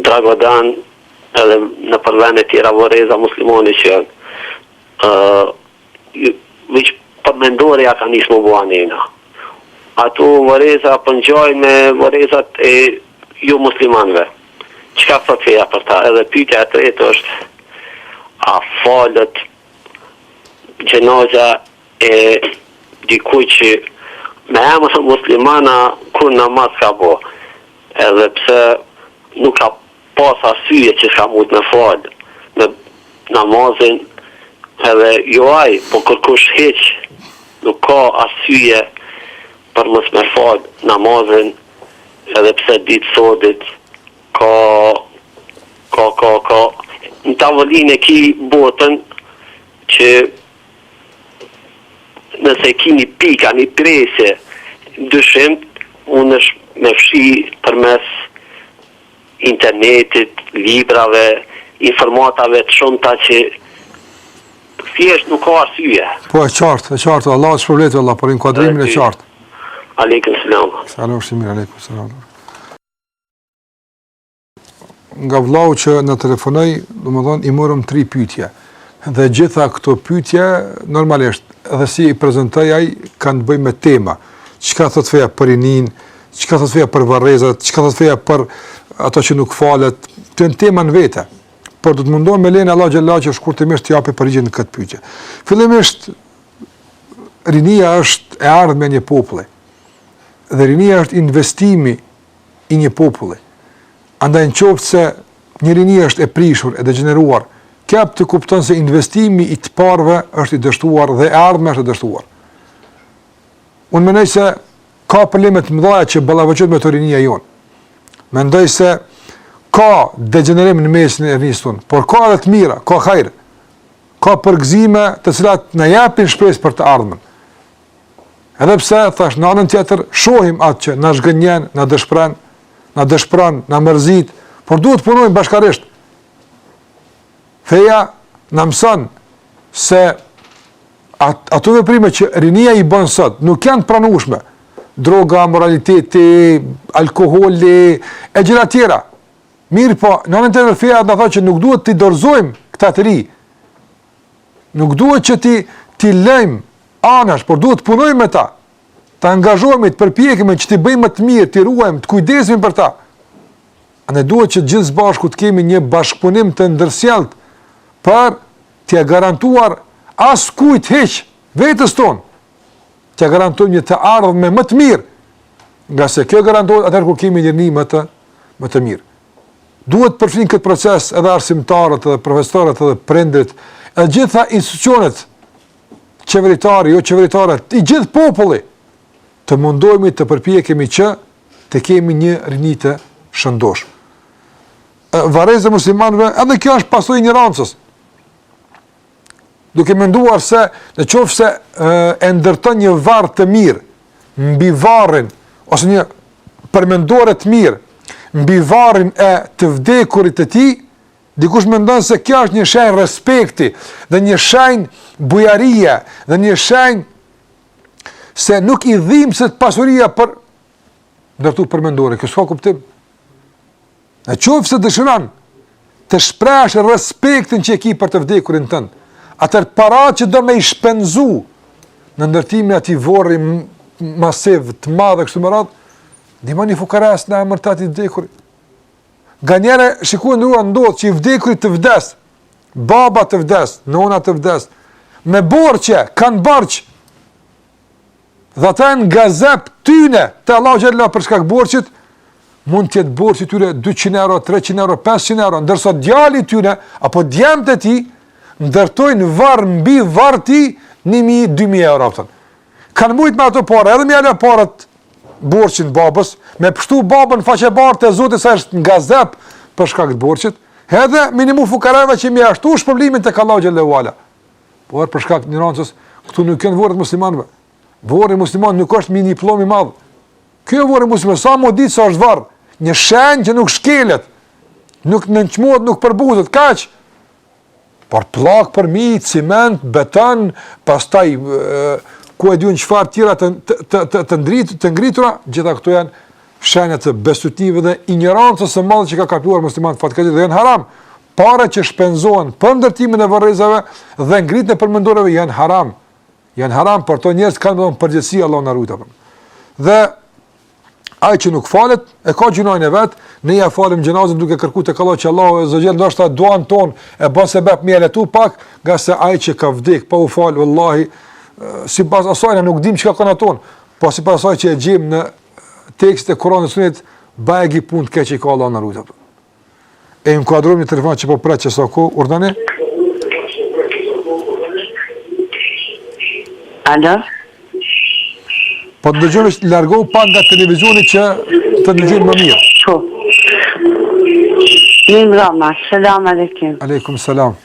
Dragodan edhe në nëpër vene tjera vorreza muslimani që janë. Veq për përmendore ja ka nis m'u bo anena. Ato vorreza po ngjajnë me vorrezat e jo muslimanëve. Çka thotë feja për ta? Edhe pyetja e tretë është a falet xhenazja e dikujt që me emër musliman a kurrë namaz s'ka bo? Edhe pse nuk ka pas arsye që s'ka mujt me fal namazin edhe jo ai po kërkush hiq nuk ka arsye për mos me fal namazin edhe pse ditë sodit ka ka ka ka në tavolinë e ki botën që nëse e ki ni pikë a ni presje dyshim mundesh me fshi përmes internetit, librave, informatave të shumta që thjesht nuk ka arsye. Po e qartë, e qartë, Allah të shpërbleftë, vlla, për inkuadrimin e qartë. Aleikum selam. Selam është i mirë, aleikum selam. Nga vlau që na telefonoi, domethënë, i morëm tri pyetje. Dhe të gjitha këto pyetje, normalisht, edhe si i prezantoi ai, kanë të bëjnë me tema. Çka thotë feja për rininë, Çka thotë feja për varrezat, çka thotë feja për atë që nuk falet, janë tema në vete. Por do të mundohem me lejen e Allahut xhelle që shkurtimisht të japim përgjigjen në këto pyetje. Fillimisht, rinia është e ardhmja e një populli. Dhe rinia është investimi i një populli. Andaj në qoftë se një rini është e prishur, e degeneruar, jep të kuptojmë se investimi i të parëve është i dështuar dhe e ardhmja është e dështuar. Unë mendoj se ka probleme të mëdha që ballafaqohet me to rinia jonë. Mendoj se ka degenerim në mesin e rinisë tonë, por ka edhe të mira, ka hajr. Ka përgëzime të cilat na japin shpresë për të ardhmen. Edhe pse thashë në anën tjetër shohim atë që na zhgënjen, na dëshpëron, na dëshpëron, na mërzit, por duhet të punojmë bashkarisht. Feja na mëson se Ato, ato veprime që rinia i bën sot nuk janë të pranueshme. Droga, amoraliteti, alkooli e gjëra të tjera. Mirëpo, në anën tjetër feja na thotë që nuk duhet t'i dorëzojmë këta të rinj. Nuk duhet që t'i t'i lëmë anash, por duhet të punojmë me ta. Të angazhohemi, të përpjekemi që t'i bëjmë më të mirë, t'i ruajmë, të kujdesemi për ta. Andaj duhet që gjithë së bashku të kemi një bashkëpunim të ndërsjellët për t'ia garantuar askujt hiç, vetes tonë, t'ia garantojmë një të ardhme më të mirë, ngase kjo garantohet atëherë kur kemi një rini më të më të mirë. Duhet të përfshihen n'këtë proces edhe arsimtarët, edhe profesorët, edhe prindërit, edhe gjitha institucionet qeveritare, joqeveritare, i gjithë populli të mundohemi të përpjekemi që të kemi një rini të shëndoshë. Varrezat e muslimanëve, edhe kjo është pasojë e injorancës. Duke menduar se në qoftë se e ndërton një varr të mirë, mbi varrin, ose një përmendore të mirë, mbi varrin e të vdekurit të tij, dikush mendon se kjo është një shenjë respekti, dhe një shenjë bujarie, dhe një shenjë se nuk i dhimbset pasuria për ndërtu përmendore, kjo s'ka kuptim. Në qoftë se dëshiron të shpresh respektin që e ki për të vdekurin tënd, atëherë para që do me i shpenzu në ndërtimin e atij vorri masiv të madh e kështu me radhë, ndihmo një fukara në emër të atij vdekuri. Nganjëherë shiko, ndrua ndodh që i vdekuri të vdes, baba të vdes, nona të vdes, me borxhe, kanë borxh. Dhe ata janë n'gazep tyne te Allahu xhelle për shkak borxhit, mund të jetë borxhi i tyne 200 euro, 300 euro, 500 euro, ndërsa djali i tyne, apo djemtë e tij, ndërtojnë varr mbi varr tij, 1.000, 2.000 euro, pëtën. Kanë mujt me ato para, edhe me ia la s'pari borxhin babës, me pështu babën faqebardhë te zoti se është n'gazep për shkak të borxhit, edhe me ndihmu fukarave që m'i shtu shpërblimin tek Allahu xhelle ue ala. Por për shkak të injorancës, këto nuk janë vorret e muslimanëve. Vorri i muslimanit nuk është me një pllom i madh. Ky vorri i muslimanit sa m'u ditë se është varr, një shenjë që nuk shkelet, nuk nënçmohet, nuk përbuzet, kaq Por pllakë përmbi, ciment, beton, pastaj ku e di unë çfarë tjera të të të të ndrit, të ngritura, gjitha këto janë shenja të besëtytnive dhe injorancës së madhe që ka kapluar muslimanët fatkeqësisht dhe janë haram. Para që shpenzohen për ndërtimin e varrezave dhe ngritjen e përmendoreve janë haram. Janë haram për to njerëzit kanë me dhënë përgjegjësi Allahu na rujtë. Dhe Ai që nuk falet, e ka gjynahin e vetë, ne ia falim xhenazen duke kërku tek Allahu që Allahu azze ue xhel ndoshta duan tonë e bon sebep me ia lehtu pak, ngase ai që ka vdek pa u falë, vallahi, sipas asaj na nuk dimë çka ka n'atë anë, po sipas asaj që e gjejmë në tekste Kuran e Sunet, bajegi punët keq i ka, Allah na rujtë. E inkuadrojmë një telefon që po pret që sa kohë, urdhni. Alo? Po të dëgjojmë veç largohu pak nga televizioni që të dëgjojmë më mirë. Po. Mirëmbrëma, selam alejkum. Alejkum selam.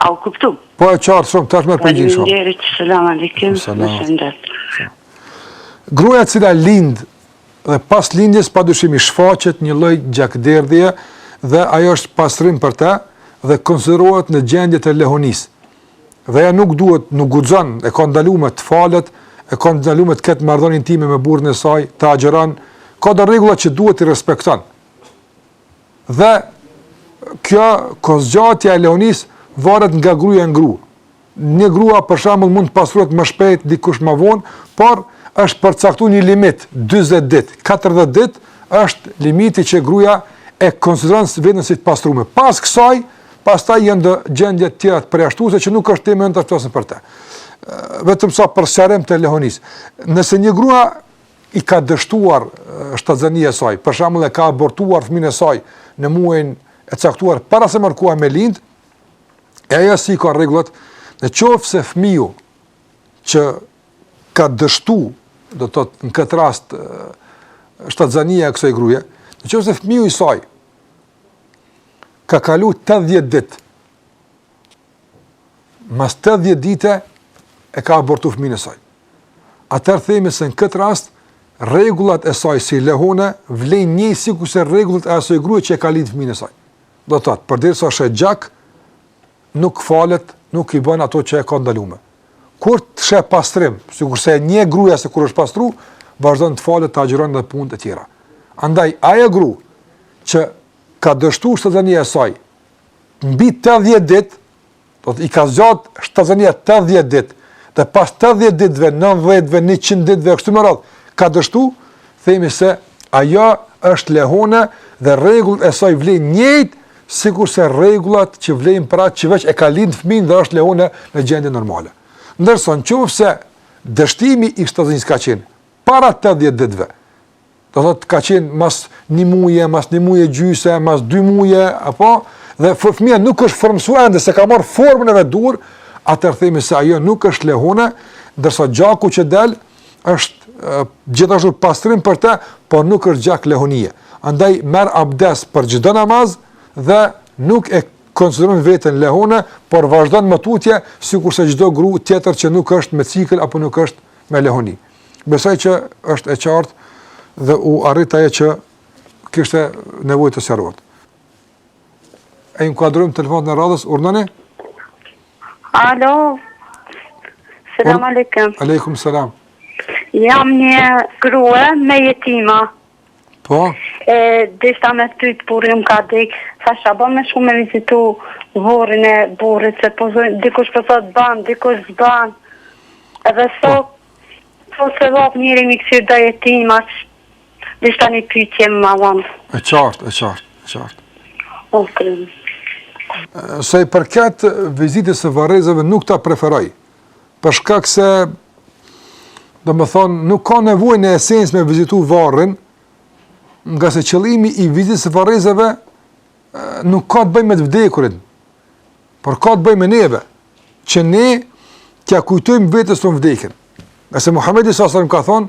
A u kuptu? Po e qartë shumë, t'u bëftë mirë, përgjigje shumë. Faleminderit, selam alejkum, me shëndet. Gruja e cila lind dhe pas lindjes pa dyshim i shfaqet një lloj gjakderdhje dhe ajo është pastrim për te dhe konsiderohet në gjendje të lehonisë. Dhe ajo nuk duhet, nuk guxon, e ka të ndalume të falet, e ka të ndalume të ketë marrëdhënie intime me burrën e saj, të agjëron, ka do rregulla që duhet t'i respekton. Dhe kjo kohëzgjatja e lehonisë varet nga gruja në grua. Një grua për shembull mund të pastrohet më shpejt dikush më vonë, por është përcaktuar një limit 40 ditë, 40 ditë është limiti që gruaja e konsideron veten si të pastruar. Pas kësaj, pastaj janë do gjendje të tjera përjashtuese që nuk është tema jonë të flasim për të. Vetëm sa për sqarim të lehonisë. Nëse një grua i ka dështuar shtatzënia e saj, për shembull e ka abortuar fëmijën e saj në muajin e caktuar para se me arrit koha me lind, e ajo si ka rregullat, në qoftë se fëmiju që ka dështu, do të thotë në këtë rast, shtatzënia e kësoj gruje, në qoftë se fëmiju i saj, ka kalu 80 dit, mas 80 dite e ka abortu fëmijën e saj. Atëherë themi se në këtë rast, rregullat e saj si lehone, vlejnë sikurse rregullat e asoj gruje që e ka lind fëmijën e saj. Do të thotë, përderisa sheh gjak, nuk falet, nuk i bën ato që e ka të ndalume. Kur të sheh pastrim, sikurse një gruje kur është pastru, vazhdon të falet të agjëron dhe punët e tjera. Andaj, ajo gru që ka dështu shtatzënia e saj, mbi 80 ditë, do të thotë i ka zgjatë shtatzënia 80 ditë, dhe pas 80 ditëve, 90-ve, 100 ditëve, kështu me radhë, ka dështu, themi se ajo është lehone dhe rregullat e saj vlejnë njëjtë, sikurse rregullat që vlejnë për atë që veç e ka lind fmijën dhe është lehone në gjendje normale. Ndërsa, në qoftë se dështimi i shtatzënisë ka qenë para 80 ditëve, do të thotë ka qenë mas një muje, mas një muje e gjysë, mas dy muje, apo, dhe fëmija nuk është formësu ende, s'e ka marrë formën e duhur, atëherë themi se ajo nuk është lehone, ndërsa gjaku që del, është gjithashtu pastrim për te, por nuk është gjak lehonie. Andaj, merr abdes për çdo namaz, dhe nuk e konsideron veten lehone, por vazhdon më tutje sikurse çdo grua tjetër që nuk është me cikël apo nuk është me lehoni. Besoj që është e qartë dhe u arrit ajo që kishte nevojë të sqarohet. E inkuadrojmë telefonatën e radhës, urdhnoni? Alo, selam aleikum. Aleikum, selam. Jam një grue me jetima. Po? E, deshta me t'pyt, burri më ka dek, tash a bon me shku me vizitu vorrin e burrit, se po thojnë, dikush po thot ban, dikush s'ban, edhe po. sot, po sevap njeri m'i kqyr edhe jetimat, deshta një pytje më ma vonë. E qartë, e qartë, e qartë. O, kërëm. Sa i përket vizitës së varrezave nuk ta preferoj, për shkak se domethënë, nuk ka nevojë në esencë me vizitu varrin, ngase qëllimi i vizitës së varrezave nuk ka të bëjë me të vdekurin, por ka të bëjë me neve, që ne t'ia kujtojmë vetes tonë vdekjen. Ngase Muhammedi s.a.s. ka thonë,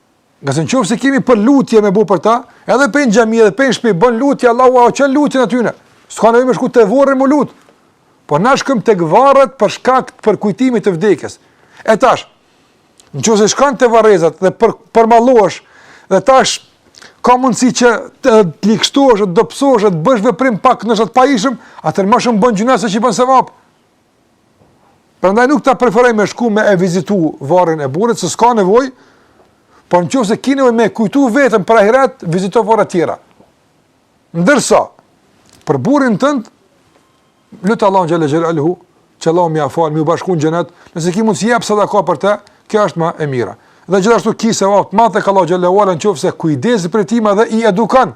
Ngase në qoftë se kemi për lutje me bo për ta, edhe për në xhami edhe për në shpi, bën lutje, Allahu ua çon lutjen atyne. S'ka ne me shku te vorri me u lutë. Po na shkojmë tek varret për shkak të përkujtimit të vdekjes. E tash, në qoftë se shkon te varrezat dhe për, përmallohesh, dhe tash ka mundësi që të ligështohesh, të dobsohesh, të bësh veprim paksa të pahijshëm, atëherë më shumë bën gjynah se që i bën sevap. Prandaj nuk ta preferoj me shku me e vizitu varrin e burrit, se s'ka nevoj, por në qoftë se ki nevoj me kujtu veten për ahiret, vizito varre tjera. Ndërsa, për burrin tënd, lute Allahun xhele xhelaluhu, që Allahu me ia falë, me ju bashku në xhenet, nëse ki mundësi jep sadaka për te, kjo është ma e mira. Dhe gjithashtu ki sevap t'madh tek Allahu xhelaluhu, në qoftë se kujdesesh për jetima dhe i edukon,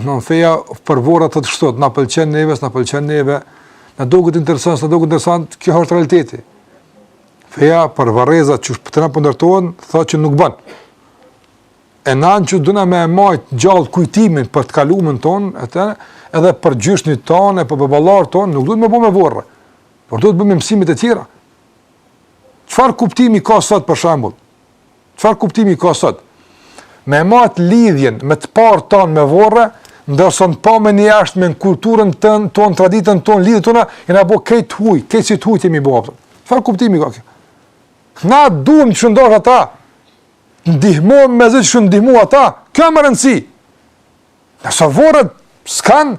Në në feja për vorra ta thot, na pëlqen neve, s'na pëlqen neve, na duket interesant, s'na duket interesant, kjo është realiteti. Feja për varreza që është po t'na po ndërtojnë, po thot që nuk bën. E na nëse dona me e majtë gjallë kujtimin për të kalumen tonë, e të, edhe për gjyshnit tonë, e për baballarët tonë, nuk duhet me bo me vorre, por duhet bo me mësime të tjera. Çfarë kuptimi ka sot për shembull? Çfarë kuptimi ka sot? Me e majtë lidhjen, me të parët tanë me vorre, ndërsa n'pamjen e jashtme në kulturën tënë, tonë, traditën tonë, lidhjet tona, jena bo krejt të huj, krejt si të huj jemi bo, apëton. Çfarë kuptimi ka kjo? Na duhem të shëndosh ata, të ndihmojmë me zëtë që ndihmu ata, kjo me rëndësi. Ndërsa vorret, s'kan,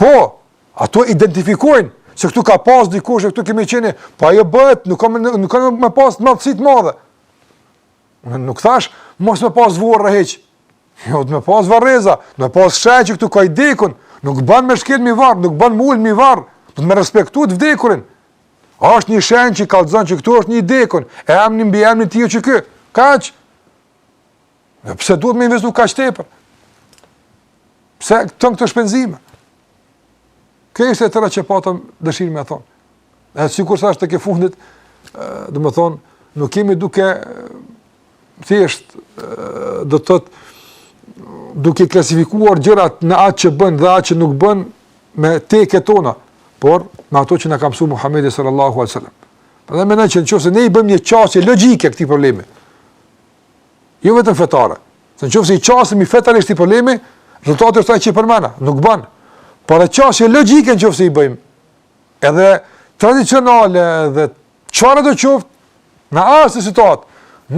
po, Ato identifikojnë se ktu ka pas dikush e ktu kemi qenë, po ajo bëhet, nuk ka nuk ka me pas madhësi të madhe. Unë nuk thash mos me pas vorre hiç. Jo, me pas varreza, me pas shej që ktu ka i dekun, nuk ban me shkel mi varr, nuk ban me u ul mi varr, duhet me respektu të vdekurin. Asht një shenjë që kallzon që ktu është një dekun, emni mbiemni i tij që ke. Kaq. Dhe pse duhet me investu kaq tepër? Pse tanë këto shpenzime? Kjo ishte e tëra që patëm dëshirë me thanë. Edhe sikur s'është tek e fundit, domethënë, nuk jemi duke thjesht do të thotë duke klasifikuar gjërat në atë që bën dhe atë që nuk bën me teket tona, por me ato që na ka mësuar Muhamedi sallallahu alaihi wasallam. Prandaj mendoj që nëse ne i bëjmë një qasje logjike këtij problemi, Jo vetëm fetare. Se në qofë se i qasemi fetarisht ktij problemi, rezultati është aj që e përmena, nuk banë. Por edhe qasje logjike në qofë se i bëjmë, edhe tradicionale edhe çfarëdo qoftë, në asnjë situatë,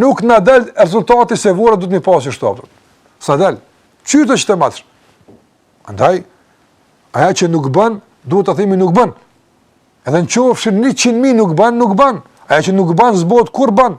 nuk na del rezultati se vorret duhet me i pasë kështu tepër. S'na del, kqyre qysh ta matër. Andaj, ajo që nuk banë, duhet të themi nuk banë. Edhe në qofë që njëqind mijë e banë, nuk banë. Ajo që nuk banë, s'bohet kurrë banë.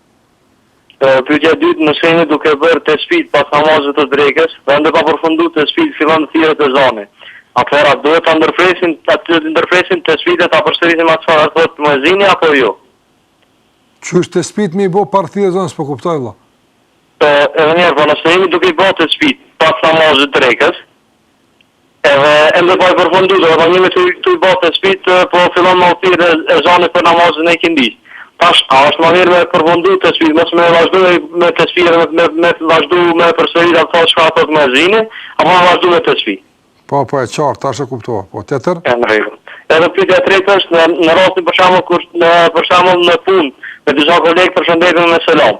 Pyetja e dytë, nëse jemi duke bërë tesbihtë pas namazit të drekës, dhe ende pa përfundu tesbihtë fillon të thirret ezani. Atëherë a duhet ta ndërpresim a duhet të ndërpresim tesbihtë e ta përsërisim atë çfarë thotë muezini apo jo? Qysh tesbihtë me i bo para thirrjes ezanit s'po kuptoj vëlla? Po, edhe një herë, po nëse jemi duke i bo tesbihtë pas namazit të drekës, Edhe ende pa e përfundu, domethënë jemi tu i tu i ba tesbiht po fillon me u thirr ezani për namazin e ikindis. Tash a është më mirë me e përfundu tesbiht mos me e vazhdu me tesbih edhe me me vazhdu me e përsërit atë thotë çka thotë muezini apo me vazhdu me tesbih. Po po e qartë tash e kuptova po tjetër. E në rregull. Edhe pyetja e tretë është në në rastin për shembull kur në për shembull në punë me disa kolegë përshëndetemi me selam.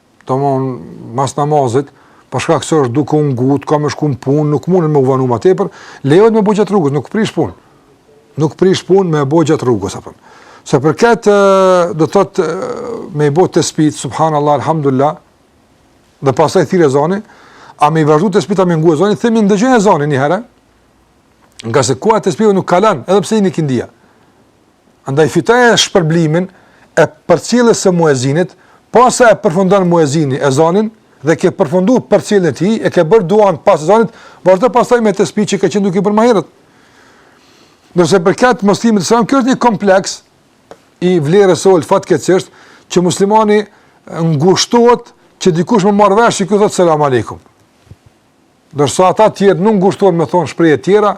të mon, mas namazit, për shkak se është duke u ngut, ka me shku në punë, nuk mundet me u vonu më tepër, lejohet me i bo gjatë rrugës, nuk prish punë. Nuk prish punë me i bo gjatë rrugës apo. Sa përket do të thotë me i bo tesbiht, subhanallah alhamdulillah. Dhe pastaj thirret ezani, a me i vazhdu tesbiht a me ngu ezanin, themi ndëgjoje ezanin një herë. Ngase koha tesbihut nuk kalon, edhe pse hin ikindia. Andaj fitoje shpërblimin e përcjellës së muezinit, pasi e përfundon muezini ezanin dhe ke përfundu përcjelljen e tij, e ke bërë duan pas ezanit, vazhdo pastaj me tesbih që ke qenë duke bërë më herët. Ndërsa përket muslimit se kjo është një kompleks i vlerës së ulët fatkeqësisht që muslimani ngushtohet që dikush me marr vesh që ky thot selam aleikum. Ndërsa ata të tjerë nuk ngushtojnë me thon' shprehje të tjera,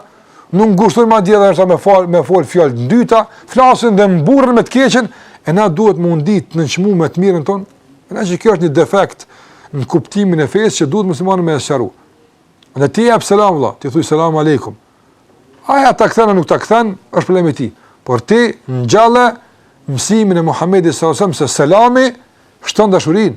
nuk ngushtohen madje edhe ashta me fal me fol fjalë të ndyta, flasin dhe mburren me të keqen e na duhet me u ndi të nënçmuar me të mirën tonë. Andaj kjo është një defekt në kuptimin e fesë që duhet muslimani me sqaru. Ti jep selam vëlla, ti thuaj selam aleikum. Ai ta kthen apo nuk ta kthen, është problem i tij. Por ti ngjalle mësimin e Muhamedit sallallahu alajhi wasallam se selami shton dashurinë.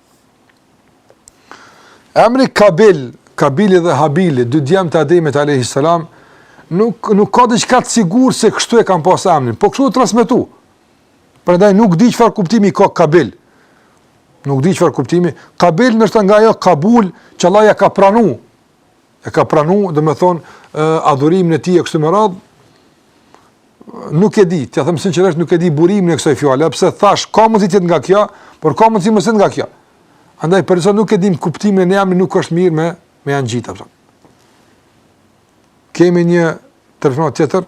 Emri Kabil, Kabili dhe Habili, dy djem të Ademit a.s. Nuk, nuk ka diçka të sigur se kështu e kan pas emrin, po kështu është transmetu. Prandaj nuk di çfarë kuptimi ka Kabil. Nuk di çfarë kuptimi. Kabil ndoshta nga ajo Kabul që Allah ja ka pranu. e ka pranu, domethënë, adhurimin e tij e kështu me radhë, nuk e di, ta them sinqerisht, nuk e di burimin e kësaj fjale, edhe pse thash, ka mundësi të jetë nga kjo, por ka mundësi mos të jetë nga kjo. Andaj, përderisa nuk e dim kuptimin e një emri, nuk është mirë me, me ia ngjit. Për. Kemi një telefonatë tjetër?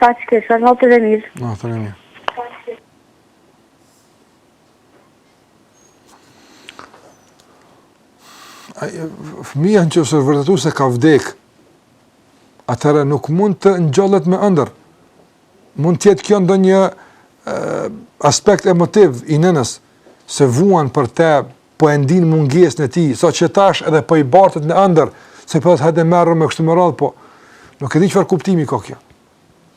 Ka që kërë, sa të dhe mirë. Na, të dhe mirë. Fëmija në qoftë se u vërtetu se ka vdek, atëherë nuk mund të ngjallet me ëndërr. Mund të jetë kjo ndonjë aspekt emotiv i nënës, se vuan për te, po e ndin mungesën e tij, sa që tash edhe po i bartet në ëndërr, se po thotë hajde merrëm e kështu me radhë, po nuk e di çfarë kuptimi ka kjo.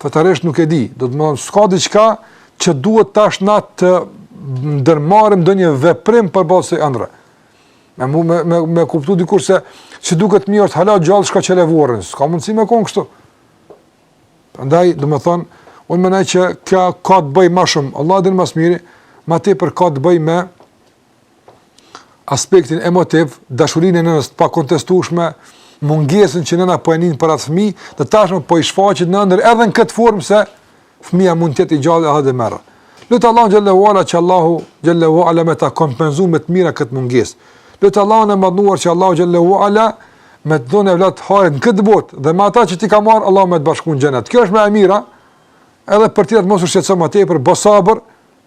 Totalisht nuk e di, domethënë s'ka diçka që duhet tash na të ndërmarrim ndonjë veprim për bazë ëndrrën. Me mu, me me, me kuptu dikur se si duket fëmija është hala gjallë shka që levuarën, s'ka mundësi me kon kështu. Prandaj, domethënë, unë mendoj që kjo ka të bëjë më shumë, Allah din më së miri, më tepër ka të bëjë me aspektin emotiv, dashurinë e nënës të pakontestueshme, mungesën që nëna po e ndin për atë fëmijë, dhe tashmë po i shfaqet në ëndërr edhe në këtë formë se fëmija mund të jetë i gjallë edhe dhe merr. Lute Allahun xhallahu ala që Allahu xhallahu ala me ta kompenzu me të mira këtë mungesë. Lute Allahun e madhnuar që Allahu xhallahu ala me të dhënë evlat hajrit në këtë botë dhe me ata që t'i ka marr Allahu me të bashkuar në xhenet. Kjo është më e mira. Edhe për të mos u shqetësu më tepër, bëj sabër,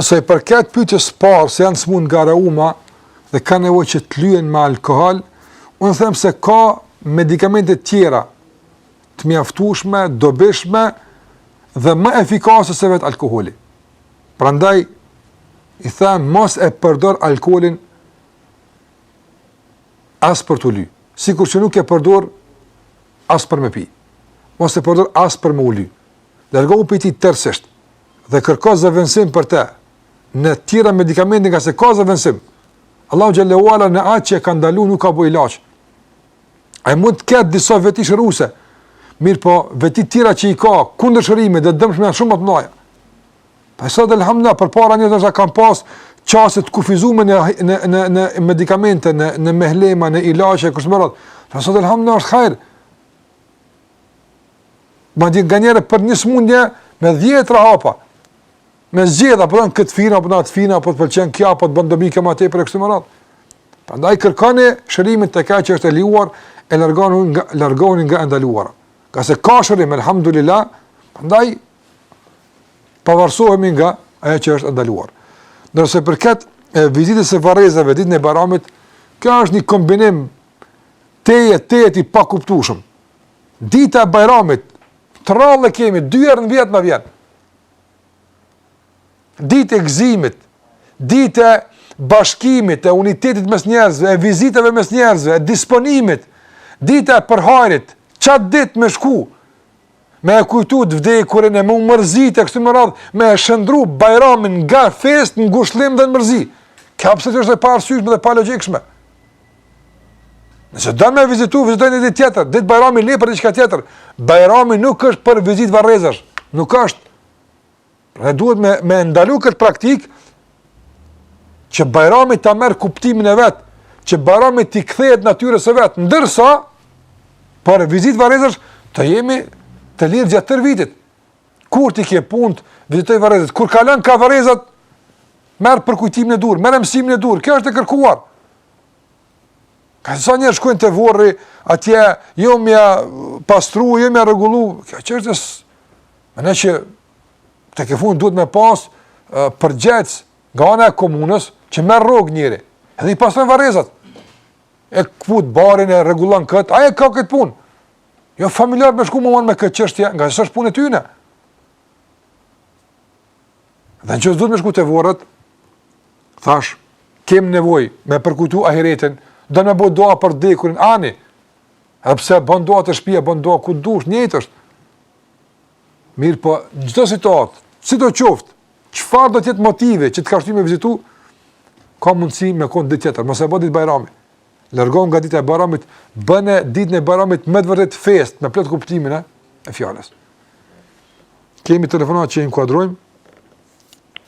Sa i përket pyetjes së parë, se janë të sëmurë nga reuma dhe kanë nevojë që të lyhen me alkool, unë them se ka medikamente të tjera të mjaftueshme, të dobishme dhe më efikase se vetë alkooli. Prandaj i them mos e përdor alkoolin as për t'u ly, sikur që nuk e përdor as për me pi. Mos e përdor as për me u ly. largohu prej tij tërësisht dhe kërko zëvendësim për të në të tjera medikamente nga se ka zëvendësim. Allahu xhelle ue ala në atë që e ka ndaluar nuk ka bëj ilaç. Ai mund të ketë disa veti shëruese. Mirë po, veti të tjera që i ka kundër shërimit dhe të dëmshme janë shumë më të mëdha. Pa sot alhamdulillah përpara njerëzit kanë pas qasje të kufizuar në në në në medikamente, në në mehlema, në ilaçe e kështu me radhë. Pa sot alhamdulillah është hajr. Madje nganjëherë për një smundje me dhjetra hapa, me zgjedh a po don këtë firmë, a po don atë firmë, a po të pëlqen kja, a po të bën dëm kja ma tepër e kështu me radhë. Prandaj kërkoni shërimin te ajo që është e lejuar, e largohuni nga, largohuni nga e ndaluara. Ngase ka shërim, elhamdulillah, prandaj pavarsohemi nga ajo që është e ndaluar. Ndërsa i përket vizitës së varrezave, ditën e bajramit, kja është një kombinim Tejet, tejet i pakuptushëm. Dita e bajramit, të rallë e kemi, dy herë në vjet na vjen. Ditë e gzimit, ditë e bashkimit, e unitetit mes njerëzve, e vizitave mes njerëzve, e disponimit, ditë e përhajrit, qatë ditë me shku, me e kujtu të vdekurin e me u mërzit e kështu me radhë, me e shndërru bajramin nga festë në ngushllim dhe në mërzi. Kjo përsëri është edhe e paarsyshme edhe e palogjikshme. Nëse do me vizitu, vizitu një ditë tjetër, ditë bajrami le për një diçka tjetër. Bajrami nuk është për vizitë varrezash, nuk është. Dhe duhet me, me ndalu këtë praktikë, që Bajrami ta merr kuptimin e vet, që Bajrami t'i kthehet natyrës së vet, ndërsa për vizitë varrezash të jemi të lirë gjatë tërë vitit. Kur ti ke punë, vizitoj varrezat. Kur kalon ka varrezat, merr përkujtimin e duhur, merr mësimin e duhur. Kjo është e kërkuar. Ka disa njerëz shkojnë te vorri, atje, jo me ja pastru, jo me ja rregullu, kjo që është e së... Më në që Tek e fundit duhet me pas përgjegjës nga ana e komunës që merr rrogë njëri. Edhe i pastron varrezat. E kput barin e rregullon kët, ai e ka kët punë. Jo familjar me shku me u marrë me këtë çështje, ngase është punë e tyne. Dhe nëse duhet me shku te vorret, thash, kem nevojë me përkujtu ahiretin, dhe me bo dua për dekurin, ani, edhe pse bën dua te shpia, bën dua ku dush, njëjtë është, Mirpo, në çdo situatë, sidoqoftë, çfarë do të jetë motivi që të ka shtyrë me vizitu, ka mundësi me kon ditë tjetër, mos e bë ditë Bajrami. Largoje nga dita e Bajramit, bëne ditën e Bajramit me të vërtetë festë, me plot kuptimin e fjalës. Kemi telefonatë që e inkuadrojmë.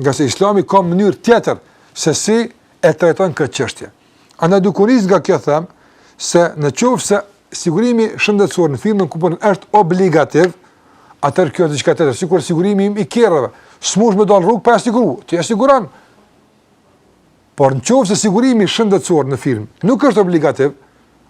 Ngase Islami ka mënyrë tjetër se si e trajton këtë çështje. Andaj duke u nis nga kjo them se në qoftë se sigurimi shëndetësor në firmën ku punon është obligativ, atëherë kjo është diçka tjetër, sikur sigurimi i kerrave. S'mujsh me dal në rrugë pa e siguru, ti e siguron. Por në qoftë se sigurimi shëndetësor në firmë nuk është obligativ,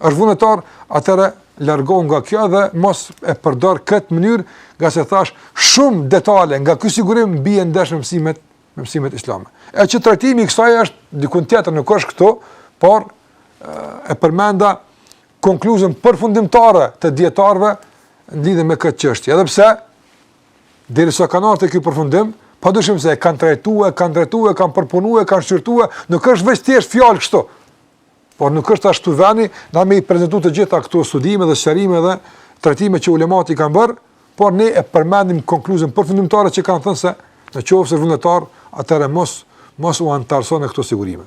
është vullnetar, atëherë largohu nga kjo dhe mos e përdor këtë mënyrë, ngase thashë shumë detale nga ky sigurim bie ndesh me mësimet, me mësimet islame. E që trajtimi i kësaj është dikun tjetër nuk është këtu, por e përmenda konkluzën përfundimtare të dijetarëve në lidhje me këtë çështje. Edhe pse Derisa kanë ardh te ky përfundim, padyshim se e kanë trajtue, kanë trajtue, kanë përpunue, kanë shqyrtue, nuk është veç thjesht fjalë kështu. Por nuk është ashtu veni, na me i prezentu të gjitha këto studime dhe sqarime dhe trajtime që ulematë i kanë bërë, por ne e përmendim konkluzën përfundimtare që kanë thënë se në qoftë se vullnetar, atëherë mos, mos u antarëso në këto sigurime.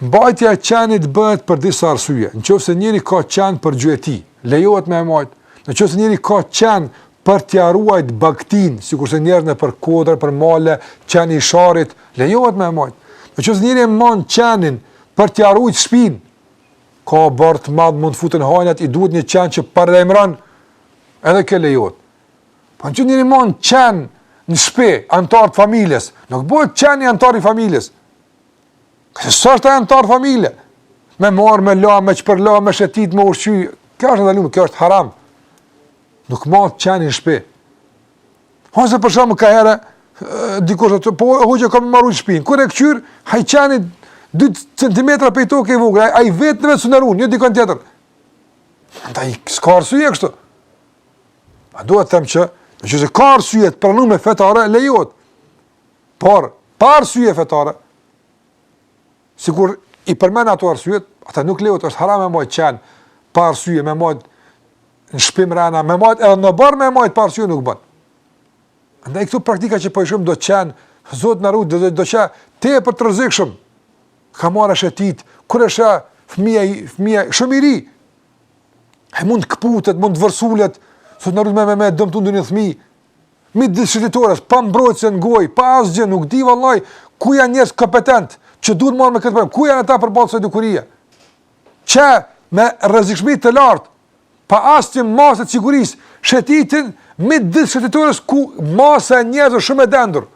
Mbajtja e qenit bëhet për disa arsye. Në qoftë se njëri ka qen për gjueti, lejohet me e majt. Në qoftë se njëri ka qen për t'ia ruajt bagëtin, sikurse njerëzit nëpër kodra, për male, qeni i Sharrit, lejohet me e majt. Në qoftë se njëri e man qenin për t'ia rujt shpinë, ka oborr të madh mund të futen hajnat, i duhet një qen që paralajmëron, edhe kjo lejohet. Po në qoftë se njëri man qen në shpi, antar të familjes, nuk bëhet qeni antar i familjes. Kush tha se është antar familje? Me marë, me la, me shpërla, me shetit, me ushqy, kjo është e ndalume, kjo është haram. Nuk bon qeni në shpi. Ose për shembull ka herë, dikush thotë, po hoxhë e kam me ru shpinë, kur e kqyr, ai qeni 2 cm prej toke i vogël, ai vetën e vet s'un e run, jo dikon tjetër. Andaj, s'ka arsye kështu. A dua të them që në qoftë se ka arsye të pranume fetare lejohet. Por pa arsye fetare, sikur i përmenda ato arsye, atëherë nuk lejohet, është haram me majt qen pa arsye, me majt në shpi mrena, me majt edhe në oborr me majt pa arsye nuk bën. Andaj këto praktika që po i shohim do qen, Zot na ruj, do qen tepër të rrezikshëm. Ka marrë e shetit, kur është fëmija, fëmija shumë i ri, Ai mund të këputet, mund të vërsulet, Zot na ruj me me me dëmtu ndonjë fmi, midis shëtitores, pa mbrojtëse në gojë, pa asgjë, nuk di vallahi, ku janë njerëzit kompetent, që duhet me u marrë me këtë problem, ku janë ata përballë kësaj dukurie, qen me rrezikshmëri të lartë, pa asnjë masë të sigurisë, shëtiten, midis shëtitores, ku masa e njerëzve shumë e dendur,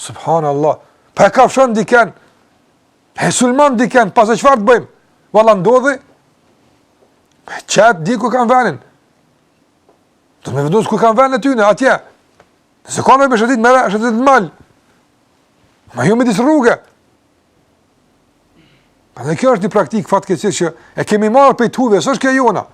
subhanallah, po e kafshon dikën, E sulmon diken, mandej çfarë t'bëjmë? Valla ndodhi, me qentë di ku kanë venin. Duhet me vendosë ku kanë venin e tyne, atje. Nëse ka me shëtit, me shëtit në mal. E jo midis rrugëve. Prandaj kjo është një praktikë fatkeqësisht që e kemi marrë prej të huajve, s'është kjo jona.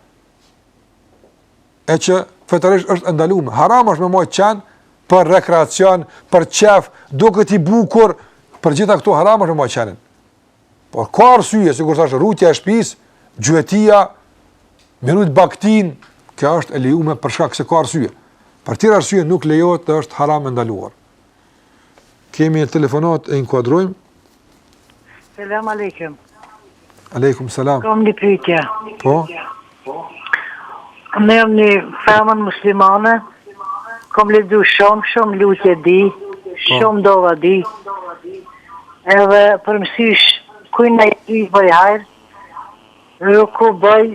e që fetarisht është e ndalume. Haram është me majt qen për rekreacion, për qef, duket i bukur, për gjitha këto haram është me majt qenin. Por ka arsye, sikur thashë rujtja e shtëpisë, gjuetia, me i rujt bagëtinë, kjo është e lejuar për shkak se ka arsye. Për tjera arsye nuk lejohet dhe është haram e ndaluar. Kemi një telefonatë, e inkuadrojmë. Selam alejkum. Alejkum selam. Kam një pyetje. Po. Unë jam një femën muslimane. Kam lexuar shumë, shumë lutje di, po. shumë dova di. Edhe për mësysh kujtdo i bëj hajr? Rukje i bëj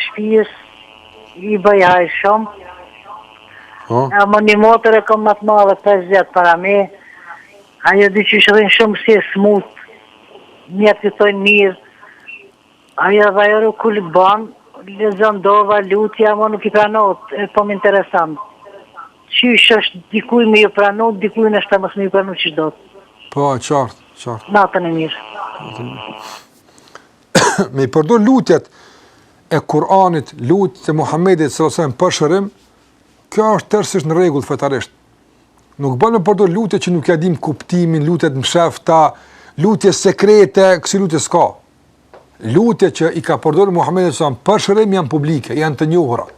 shpisë i bëj hajr shumë ama një motër e kom ma t'madhe pesë vjet para meje ajo s'di qysh rrin shumë si e smutë njerëzit i thojnë mirë ajo dhe ajo rukje ban lexon dova lutje ama nuk i pranohet e po më intereson qysh është dikujt me ju pranu dikujt ndoshta mos me ju pranu qysh dot po e qartë qartë natën e mirë natën e mirë me i përdor lutjet e Kur'anit, lutjet e Muhammedit alejhi selam për shërim, kjo është tërësisht në rregull fetarisht. Nuk ban me përdor lutje që nuk ia dimë kuptimin, lutje të mshefta, lutje sekrete, kësi lutje s'ka. Lutjet që i ka përdor Muhammedi alejhi selam për shërim janë publike, janë të njohura.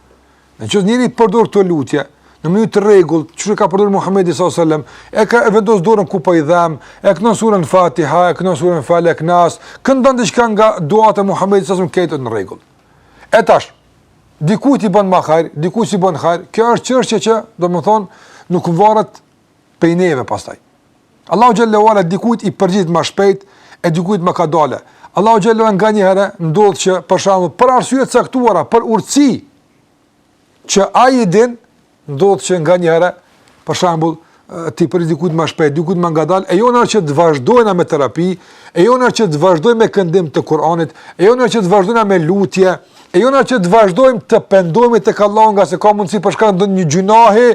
Në qoftë se njeri i përdor këto lutje në mënyrë të rregullt, qysh e ka përdor Muhamedi sallallahu alajhi wasallam, e vendos dorën ku po i dhemb, e këndon suren Fatiha, e këndon suren Felek Nas, këndon diçka nga duat e Muhamedit sallallahu alajhi wasallam këto në rregull. E tash, dikujt i ban ma hajr, dikujt s'i ban hajr, kjo është çështje që, domethënë, nuk varet prej neve pastaj. Allahu xhelle shanuhu dikujt i përgjigjet më shpejt e dikujt ma kadalë. Allahu xhelle shanuhu nganjëherë ndodh që për shembull për arsye të caktuara, për urtësi që ai e din, ndodh që nganjëherë për shembull ti për dikujt më shpejt, dikujt më ngadalë, e jona që të vazhdojmë me terapi, e jona që të vazhdojmë me këndim të Kur'anit, e jona që të vazhdojmë me lutje, e jona që të vazhdojmë të pendohemi tek Allahu ngase ka mundësi për shkak të një gjynahi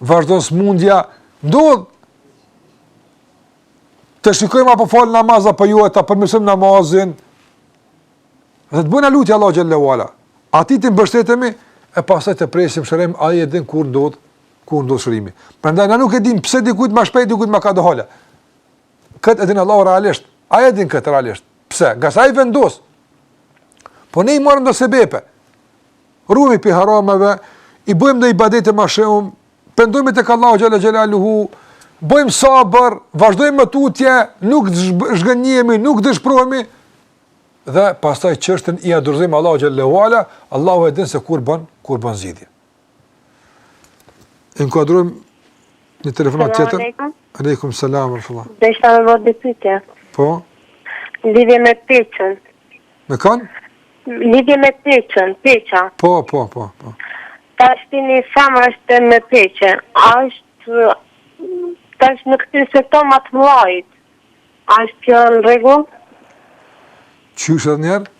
vazhdon smundja, të shikojmë apo fal namaz apo jo, ta përmirësojmë namazin. Dhe të bëjmë lutje Allahu xhelle ue ala. Atij të mbështetemi e pastaj të presim shërim ai e din kur ndodh kur ndodh shërimi. Prandaj na nuk e dim pse dikujt ma shpejt dikujt ma kadalë. Këtë e din Allahu realisht. Ai e din këtë realisht. Pse? Ngase ai vendos. Po ne i marrim do sebepe. ruhemi prej harameve, i bëjmë do ibadete ma shumë, pendohemi tek Allahu xhelle xhelaluhu, bëjmë sabër, vazhdojmë më tutje, nuk zhgënjemi, nuk dëshpërohemi dhe pastaj çështjen ia dorëzojmë Allahut xhelle xhelaluhu, Allahu e din se kur bën, kur bën zgjidhje. Inkuadrojmë një telefonatë tjetër. Selam aleikum. Aleikum selam ورحمة الله. Deshta me vet dy pyetje. Po. Lidhje me peçën. Me kan? Lidhje me peçën, peça. Po, po, po, po. Tash një femën është me peçën. A është, tash në këtë se to më të mlajt. A është kjo në rregull? Qysh edhe njëherë?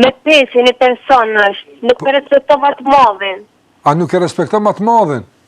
Me peçe, një person është. Nuk po. e respekton më të madhin. A nuk e respekton më të madhin?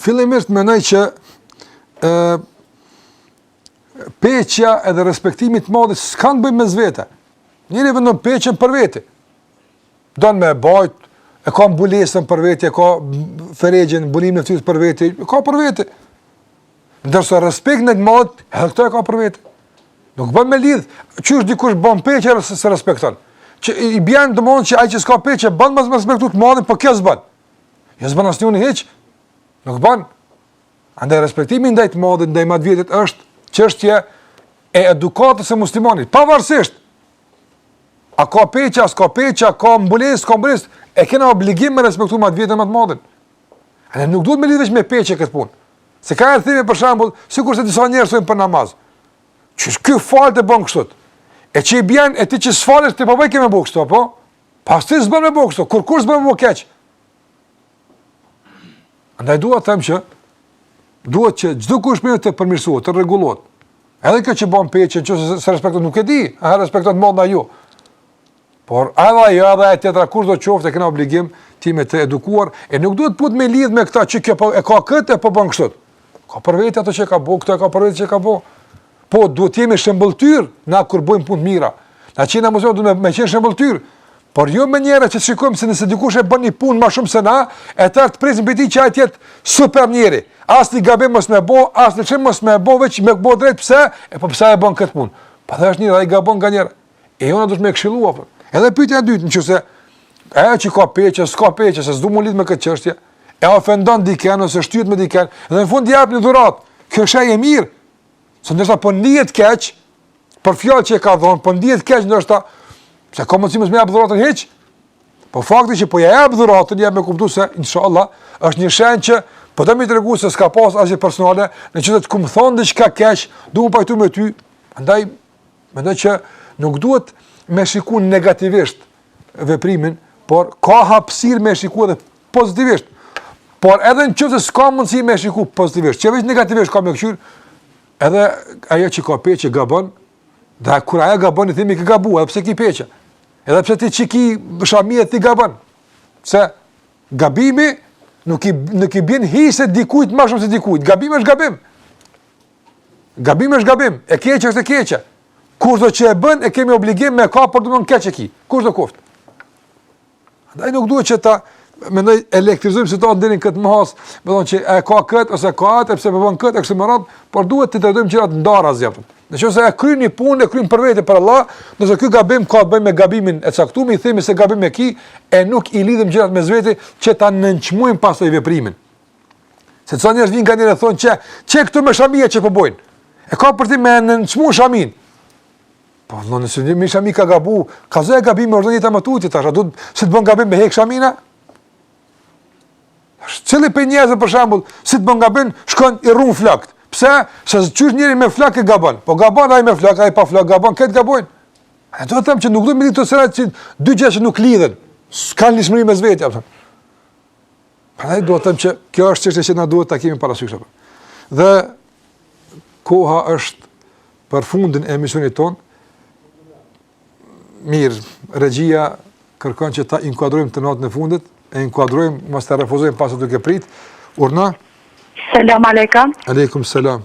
Fillimisht mendoj që ë peçja edhe respektimi i të madhit s'kanë të bëjnë mes vete. Njeri vendon peçen për vete. Don me e bajt, e ka mbulesën për vete, e ka ferexhen, mbulimin e fyt për vete, e ka për vete. Ndërsa respekti ndaj të madhit, edhe këtë e ka për vete. Nuk bën me lidh, qysh dikush ban peçe e s'e respekton. Që i bjen domthon që ai që s'ka peçe bën mos me respektu të madhin, po kjo s'bën. Jo s'bën asnjëni hiç. Nuk bën. Andaj respektimi ndaj të madhit, ndaj ma t'vjetrit është çështje e edukatës së muslimanit, pavarësisht a ka peçe, a s'ka peçe, a ka mbulesë, s'ka mbulesë, e kena obligim të respektojmë ma t'vjetrin më të madhin. Ne nuk duhet me lidh hiç me peçe këtë punë. Se ka arthime për shembull, sikurse disa njerëz thonë për namaz. Që ky fal të bën kështu. E çi bën e ti që sfalesh ti po bëj kë me bëu kështu apo? Pas ti s'bën me bëu kështu, kur kush s'bën më keq. Andaj dua të them që duhet që çdo kush më të përmirësohet, të rregullohet. Edhe kjo që bën peçën, që se respekton nuk e di, a respekton më ndaj ju. Por edhe ajo edhe ajo tjetra kushdo qoftë e kena obligim të jemi të edukuar e nuk duhet patjetër me lidh me këta që kjo po e ka këtë e po bën kështu. Ka për vete ato që ka bo, këto e ka për vete që ka bo. Po duhet të jemi shembulltyr na kur bëjmë punë të mira. Na edhe më shumë duhet me, me qenë shembulltyr. Por jo mënyra që shikojmë se nëse dikush e bën një punë më shumë se na, atëherë të presim prej tij që ai të jetë super njeri. As një gabim mos me bo, as një lëshim mos me bo, veç me bo drejt pse, e po pse e bën këtë punë. Po dhe ai është njeri, ai gabon nganjëherë. E jona duhet me këshillu apo jo. Edhe pyetja e dytë, nëse ajo që ka peçe, s'ka peçe, se s'do me u lidh me këtë çështje, e ofendon dikën ose shtyhet me dikën, dhe në fund jap një dhuratë. Kjo është e mirë. Se ndoshta po ndihet keq për fjalë që e ka dhënë, po ndihet keq ndoshta se ka mundësi mos me ja dhënë dhuratën hiç. Po fakti që po ja jap dhuratën, jep me kuptu se inshallah është një shenjë që po do me tregu se s'ka pas asgjë personale, në qoftë se t'kom thon diçka keq, du me u pajtu me ty. Andaj Mendoj që nuk duhet me shiku negativisht veprimin, por ka hapësirë me shiku edhe pozitivisht. Por edhe në qoftë se s'ka mundësi me shiku pozitivisht, që veç negativisht ka me këqyrë, edhe ajo që ka peçe gabon, dhe kur ajo gabon i themi ke gabu, edhe pse ki peçe, edhe pse ti që ki shami ti gabon, se gabimi nuk i, nuk i bjen hise dikujt ma shumë se dikujt, gabimi është gabim. Gabim është gabim, e keqë është e keqë. Kushdo që e bën, e kemi obligim me ja përmend keq e ki. Kushdo koftë. Ndaj nuk duhet që ta mendoj elektrizojmë deri në këtë masë, me thonë që e ka këtë, ose ka atë, e pse po bën këtë, e kështu me radhë, por duhet të trajtojmë gjërat ndarazi apo. Në qoftë se e kryn një punë, e kryn për vete për Allah, nëse ky gabim ka të bëjë me gabimin e caktum, i themi se gabim e ki, e nuk i lidhim gjërat mes veti që ta nënçmojmë pastaj veprimin. Se disa njerëz vijnë ka njëherë e thonë që, qe këto me shamia çka po bojnë. Po e ka për qëllim me nënçmu shamin. Po në nëse një me shami ka gabu, ka zë e gabim me u ndreq e më tutje, tash, si të bën gabim me hek shamina? Sikur njerëz për shembull, si të bën gabim, shkon i rrun flokt. Pse? Se qysh njeri me flokë gabon. Po gabon ai me flokë, ai pa flokë gabon, këtë gabojnë. E do të them që nuk do me ditë gjërat që dy gjëra që nuk lidhen. S'kanë lidhshmëri mes vete, për shem. Prandaj dua të them që kjo është çështje që na duhet ta kemi parasysh apo. Dhe koha është për fundin e emisionit tonë. Mirë, regjia kërkon që ta inkuadrojmë telefonatën e fundit, e inkuadrojmë, mos ta refuzojmë pasi është duke prit. Urdhno. Selam aleikum. Aleikum selam.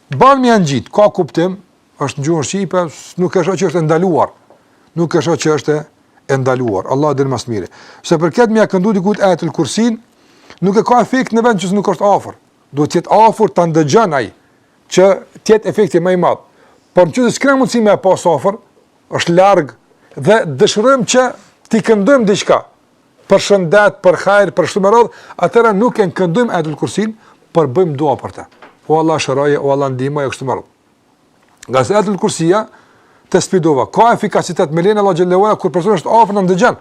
Ban me angjit, ka kuptim, është në gjuhën shqipe, nuk e shoh që është e ndaluar. Nuk e shoh që është e ndaluar. Allah din më së miri. Sa i përket me ja këndu dikut Ayatul Kursin, nuk e ka efekt në qoftë se nuk është afër. Duhet të jetë afër ta ndëgjon ai që të jetë efekti më i madh. Por në qoftë se s'kemi mundësi me e pas afër, është larg dhe dëshirojmë që t'i këndojmë diçka. për shëndet, për hajr, për kështu me radhë, atëherë nuk e këndojmë Ajetul Kursin, por bëjmë dua për të. O Allah shëroje, o Allah ndihmoj kështu me radhë. Ngase Ajetul Kursia e shpjegova, ka efikasitet me lejen e Allahut xhelle ue ala kur personi është afër e ndëgjon.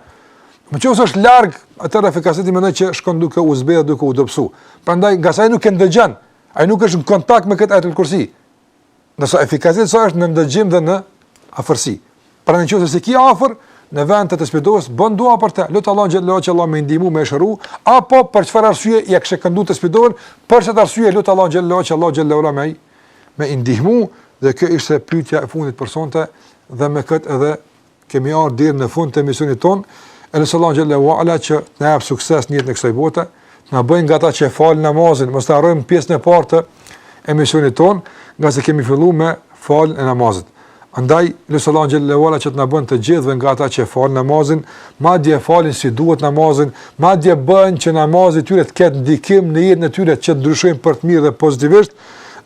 Në qoftë se është larg, atëherë efikasiteti mendoj që shkon duke u zbehë, duke u dobësu. Prandaj ngase ai nuk e ndëgjon, ai nuk është në kontakt me këtë Ajetul Kursi. Nësa efikasitet sa është në ndëgjim dhe në afërsi. Pra në qoftë se s'e ki afër, në vend të tespi dovës, bën dua për te, lute Allahun xhele ve ala që Allahu me i ndihmu, me shëru, apo për çfarë arsye ia kishe këndu tespi dovën, për qat arsye, lute Allahun xhele ve ala që, Allahu xhele ve ala me, me i ndihmu, dhe kjo ishte pyetja e fundit për sonte, dhe me këtë edhe kemi ardhur deri në fund të emisionit tonë. E lus Allahun xhele ve ala që të na jap sukses në jetën e kësaj bote, të na bëjë nga ata që falin namazin, mos ta harrojmë pjesën e parë të emisionit tonë, ngase kemi filluar me faljen e namazit. Andaj, lus Allahun xhele ve ala që të na bën të gjithëve nga ata që falin namazin, madje e falin si duhet namazin, madje bën që namazi i tyre të ketë ndikim në jetën e tyre që të ndryshojnë për të mirë dhe pozitivisht,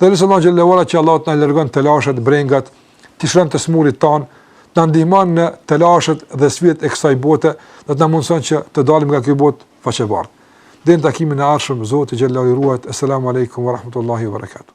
dhe lus Allahun xhele ve ala që Allahu të na largon telashet, brengat, t'i shëron të smurit tanë, të na ndihmon në telashet dhe sfidët e kësaj bote, dhe të na mundëson që të dalim nga kjo botë faqebardhë. Deri në takimin e ardhshëm, Zoti xhele ve ala ju ruajt, Esselamu Aleikum wa Rahmetullahi wa Barakatuh.